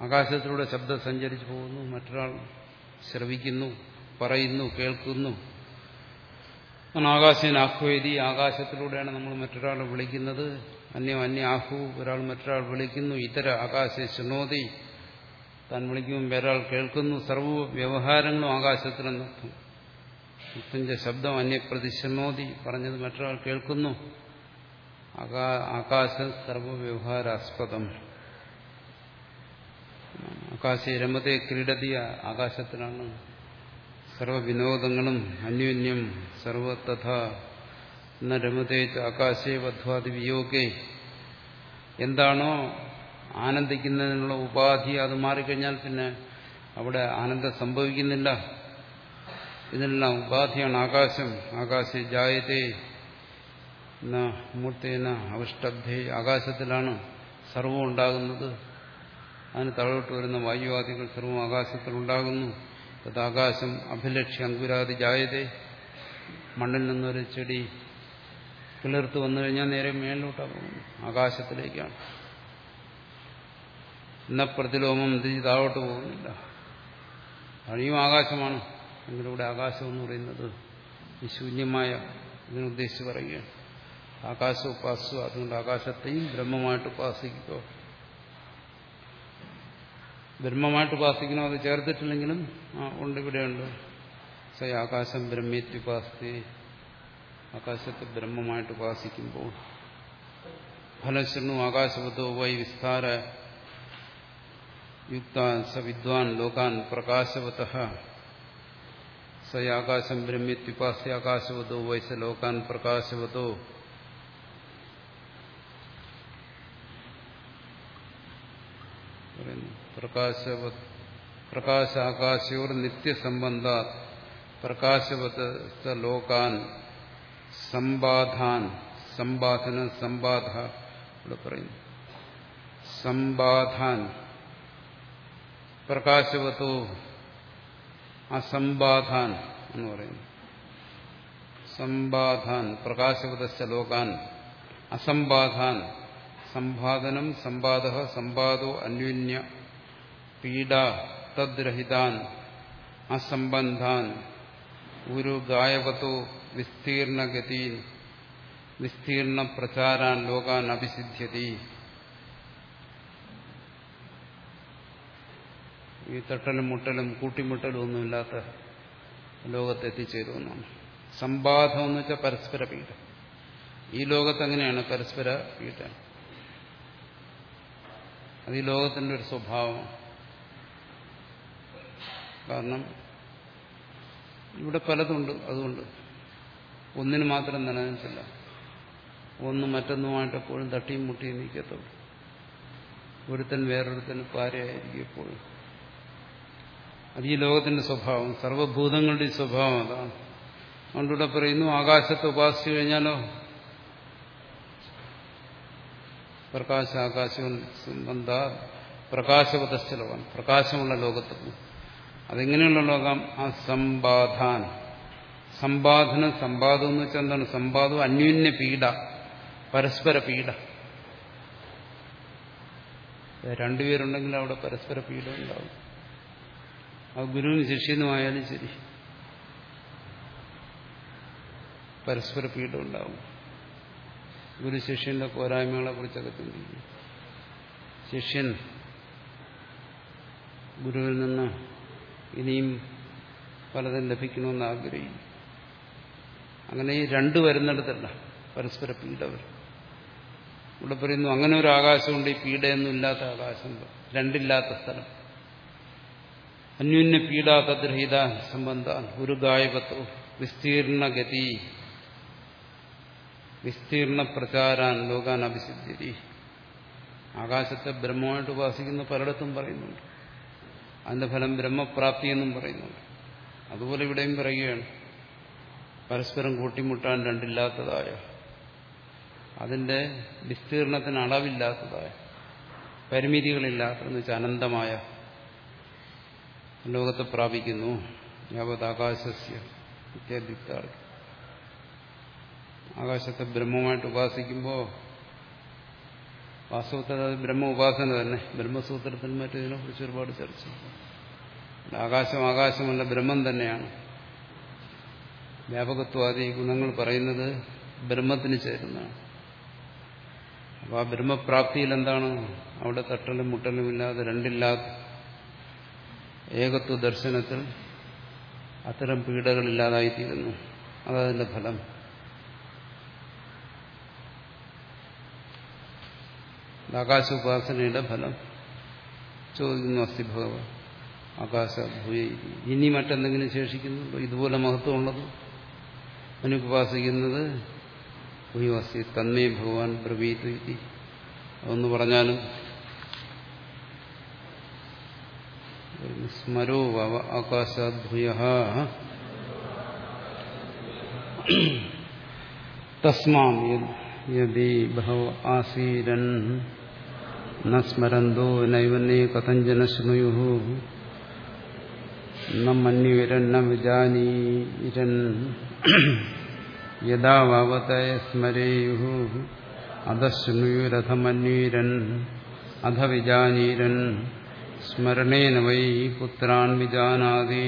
ആകാശത്തിലൂടെ ശബ്ദം സഞ്ചരിച്ചു പോകുന്നു മറ്റൊരാൾ ശ്രവിക്കുന്നു പറയുന്നു കേൾക്കുന്നു. ആകാശേന ആഹ്വേദി ആകാശത്തിലൂടെയാണ് നമ്മൾ മറ്റൊരാളെ വിളിക്കുന്നത്. അന്യം അന്യ ആഹു ഒരാൾ മറ്റൊരാൾ വിളിക്കുന്നു ഇതര ആകാശ ശുണോതി താൻ വിളിക്കുമ്പോൾ വേറൊരാൾ കേൾക്കുന്നു സർവ വ്യവഹാരങ്ങളും ആകാശത്തിലെന്നർത്ഥം മുത്തഞ്ച ശബ്ദം അന്യപ്രതി ശുണോതി പറഞ്ഞത് മറ്റൊരാൾ കേൾക്കുന്നു. ആകാശം സർവവ്യവഹാരാസ്പദം. ആകാശ രമത്തെ ക്രീഡതി ആകാശത്തിലാണ് സർവവിനോദങ്ങളും അന്യോന്യം സർവതഥ. എന്ന രമതേ ആകാശേ വധ്വാതി വിയോഗേ. എന്താണോ ആനന്ദിക്കുന്നതിനുള്ള ഉപാധി അത് മാറിക്കഴിഞ്ഞാൽ പിന്നെ അവിടെ ആനന്ദം സംഭവിക്കുന്നില്ല. ഇതിനെല്ലാം ഉപാധിയാണ് ആകാശം. ആകാശ ജായതേ. മൂർത്തേന അവിഷ്ടബ്ധേ ആകാശത്തിലാണ് സർവം ഉണ്ടാകുന്നത്. അതിന് തഴോട്ട് വരുന്ന വായുവാദികൾ സർവം ആകാശത്തിൽ ഉണ്ടാകുന്നു. ആകാശം അഭിലക്ഷ്യ അങ്കുരാതി ജായതേ. മണ്ണിൽ നിന്നൊരു ചെടി കിളിർത്ത് വന്നു കഴിഞ്ഞാൽ നേരെ മേലിലോട്ടാണ് ആകാശത്തിലേക്കാണ്. എന്ന പ്രതിലോമം തിരിച്ച് താഴോട്ട് പോകുന്നില്ല. അഴിയും ആകാശമാണ്. നിങ്ങളിവിടെ ആകാശം എന്ന് പറയുന്നത് ഈ ശൂന്യമായ ഇതിനുദ്ദേശിച്ച് പറയുകയാണ്. ആകാശം ഉപാസിച്ചു. അതുകൊണ്ട് ആകാശത്തെയും ബ്രഹ്മമായിട്ട് ഉപാസിക്കുക ബ്രഹ്മമായിട്ട് ഉപാസിക്കണം അത് ചേർത്തിട്ടില്ലെങ്കിലും ഉണ്ട് ഇവിടെയുണ്ട് സൈ ആകാശം ബ്രഹ്മേത്യുപാസ്തി ആകാശത്തെ ബ്രഹ്മമായിട്ട് ഉപാസിക്കുമ്പോൾ ഫലശൃണു ആകാശബദ്ധോ വൈ വിസ്താര യുക്താൻ സ വിദ്വാൻ ലോകാൻ പ്രകാശവത. സയാകാശം ആകാശം ബ്രഹ്മേത്യുപാസ്തി ആകാശവതോ വൈ സ ലോകാൻ പ്രകാശവതോ. പ്രകാശവത് പ്രകാശാകാശയോർ നിത്യസംബന്ധ പ്രകാശവത് ലോകാൻ സമ്പാധാൻ സമ്പാധന സമ്പാധ ഇവിടെ പറയുന്നു. സമ്പാധാൻ പ്രകാശവത്തോ അസമ്പാധാൻ എന്ന് പറയുന്നു. സമ്പാധാൻ പ്രകാശവതശ്ച ലോകാൻ അസമ്പാധാൻ സമ്പാദനം സമ്പാദ സമ്പാദോ അന്യോന്യ പീഡ തദ്രഹിതാൻ അസംബന്ധാൻ ഒരു ഗായകത്തോ വിസ്തീർണഗതീൻ വിസ്തീർണ പ്രചാരാൻ ലോകാൻ അഭിസിദ്ധ്യതി ഈ തട്ടലും മുട്ടലും കൂട്ടിമുട്ടലും ഒന്നുമില്ലാത്ത ലോകത്തെത്തിച്ചേരും എന്നാണ് സമ്പാദം എന്ന് വെച്ചാൽ പരസ്പര പീഡ ഈ ലോകത്ത് അങ്ങനെയാണ് പരസ്പര പീഡ അത് ഈ ലോകത്തിന്റെ ഒരു സ്വഭാവം. കാരണം ഇവിടെ പലതുണ്ട് അതുകൊണ്ട് ഒന്നിന് മാത്രം നിലനിൽക്കില്ല ഒന്ന് മറ്റൊന്നുമായിട്ട് എപ്പോഴും തട്ടിയും മുട്ടിയും നിൽക്കത്തുള്ളൂ ഒരുത്തൻ വേറൊരുത്തന് പാരയായിരിക്കും എപ്പോഴും അത് ഈ ലോകത്തിന്റെ സ്വഭാവം സർവഭൂതങ്ങളുടെ സ്വഭാവം അതാണ്. അതുകൊണ്ടിവിടെ പറയുന്നു ആകാശത്ത് ഉപാസിച്ചു കഴിഞ്ഞാലോ? പ്രകാശ ആകാശം സംബന്ധ പ്രകാശവതസ്ഥ പ്രകാശമുള്ള ലോകത്ത് പോകും അതെങ്ങനെയുള്ള ലോകം? അസംബാധാൻ സമ്പാദനം സമ്പാദം എന്ന് വെച്ചാൽ എന്താണ്? സമ്പാദം അന്യോന്യ പീഡ പരസ്പര പീഡ. രണ്ടുപേരുണ്ടെങ്കിൽ അവിടെ പരസ്പര പീഡ ഉണ്ടാവും. അത് ഗുരുവിന് ശിഷ്യനുമായാലും ശരി. പരസ്പര പീഡ ഉണ്ടാവും. ഗുരു ശിഷ്യന്റെ പോരായ്മകളെ കുറിച്ചൊക്കെ ചിന്തിക്കും. ശിഷ്യൻ ഗുരുവിൽ നിന്ന് ഇനിയും പലതും ലഭിക്കണമെന്ന് ആഗ്രഹിക്കും അങ്ങനെ ഈ രണ്ട് വരുന്നിടത്തല്ല പരസ്പര പീഡ വരും. ഇവിടെ പറയുന്നു അങ്ങനെ ഒരു ആകാശമുണ്ട് ഈ പീഡയൊന്നും ഇല്ലാത്ത ആകാശം. രണ്ടില്ലാത്ത സ്ഥലം. അന്യോന്യ പീഡാ തദ്രഹിത സംബന്ധ ഒരു ഗായകത്വ വിസ്തീർണഗതി വിസ്തീർണ പ്രചാരാൻ ലോകാൻ അഭിസിദ്ധി ആകാശത്തെ ബ്രഹ്മമായിട്ട് ഉപാസിക്കുന്ന പലയിടത്തും പറയുന്നുണ്ട്. അതിന്റെ ഫലം ബ്രഹ്മപ്രാപ്തി എന്നും പറയുന്നുണ്ട്. അതുപോലെ ഇവിടെയും പറയുകയാണ്. പരസ്പരം കൂട്ടിമുട്ടാൻ രണ്ടില്ലാത്തതായ അതിന്റെ വിസ്തീർണത്തിന് അളവില്ലാത്തതായ പരിമിതികളില്ലാത്തതെന്ന് വെച്ചാൽ അനന്തമായ ലോകത്തെ പ്രാപിക്കുന്നു. യാവത് ആകാശസ്യ ഇത്യാദി ആകാശത്തെ ബ്രഹ്മമായിട്ട് ഉപാസിക്കുമ്പോൾ വാസ്തവത്തിൽ അത് ബ്രഹ്മ ഉപാസന തന്നെ. ബ്രഹ്മസൂത്രത്തിൽ മറ്റേതിനെ കുറിച്ച് ഒരുപാട് ചർച്ച. ആകാശം ആകാശമല്ല ബ്രഹ്മം തന്നെയാണ്. വ്യാപകത്വാദി ഗുണങ്ങൾ പറയുന്നത് ബ്രഹ്മത്തിന് ചേരുന്നതാണ്. അപ്പോൾ ആ ബ്രഹ്മപ്രാപ്തിയിൽ എന്താണ്? അവിടെ തട്ടലും മുട്ടലും ഇല്ലാതെ രണ്ടില്ലാത്ത ഏകത്വ ദർശനത്തിൽ അത്തരം പീഡകളില്ലാതായിത്തീരുന്നു അതതിന്റെ ഫലം. ആകാശോപാസനയുടെ ഫലം. ചോദിക്കുന്നു അസ്ഥി ഭഗവ ആകാശ ഭൂയ ഇനി മറ്റെന്തെങ്കിലും ശേഷിക്കുന്നുണ്ടോ? ഇതുപോലെ മഹത്വമുള്ളത്? അനുപാസിക്കുന്നത് ഭൂയവസ്തി തന്മേ ഭഗവാൻ ബ്രവീത് ഇതി. അതൊന്ന് പറഞ്ഞാലും സ്മരോ വവ ആകാശാത് ഭൂയ തസ്മാം യദി ബഹവ ആസീരൻ ന സ്മരന്തോ നൈവന്നേ കഥഞ്ജന ശൃണുയു ന മന്യുരൻ ന വിജാനീരൻ യഥാ വാവതയ സ്മരേയു അധശൃണുയുരഥമന്വീരൻ അധ വിജാനീരൻ സ്മരണേന വൈ പുത്രാൻ വിജാനാതി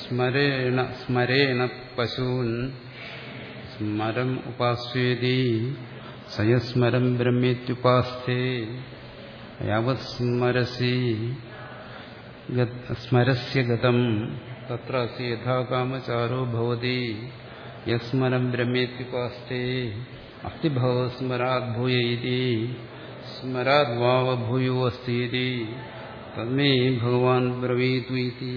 സ്മരേണ സ്മരേണ പശൂൻ സ്മരം ഉപാസ്വേതി സയസ്മരം ബ്രഹ്മേത്യുപാസ്ഥേ യാവത് സ്മരസി സ്മരസ്യ ഗതം തത്ര അസി യഥാകാമചാരോ ഭവതി യസ്മരം ബ്രഹ്മേത്യുപാസ്ഥേ അസ്തി ഭവ സ്മരാത് ഭൂയ ഇതി സ്മരാത് വാവ ഭൂയോ അസ്തി ഇതി തന്മേ ഭഗവാൻ ബ്രവീതു ഇതി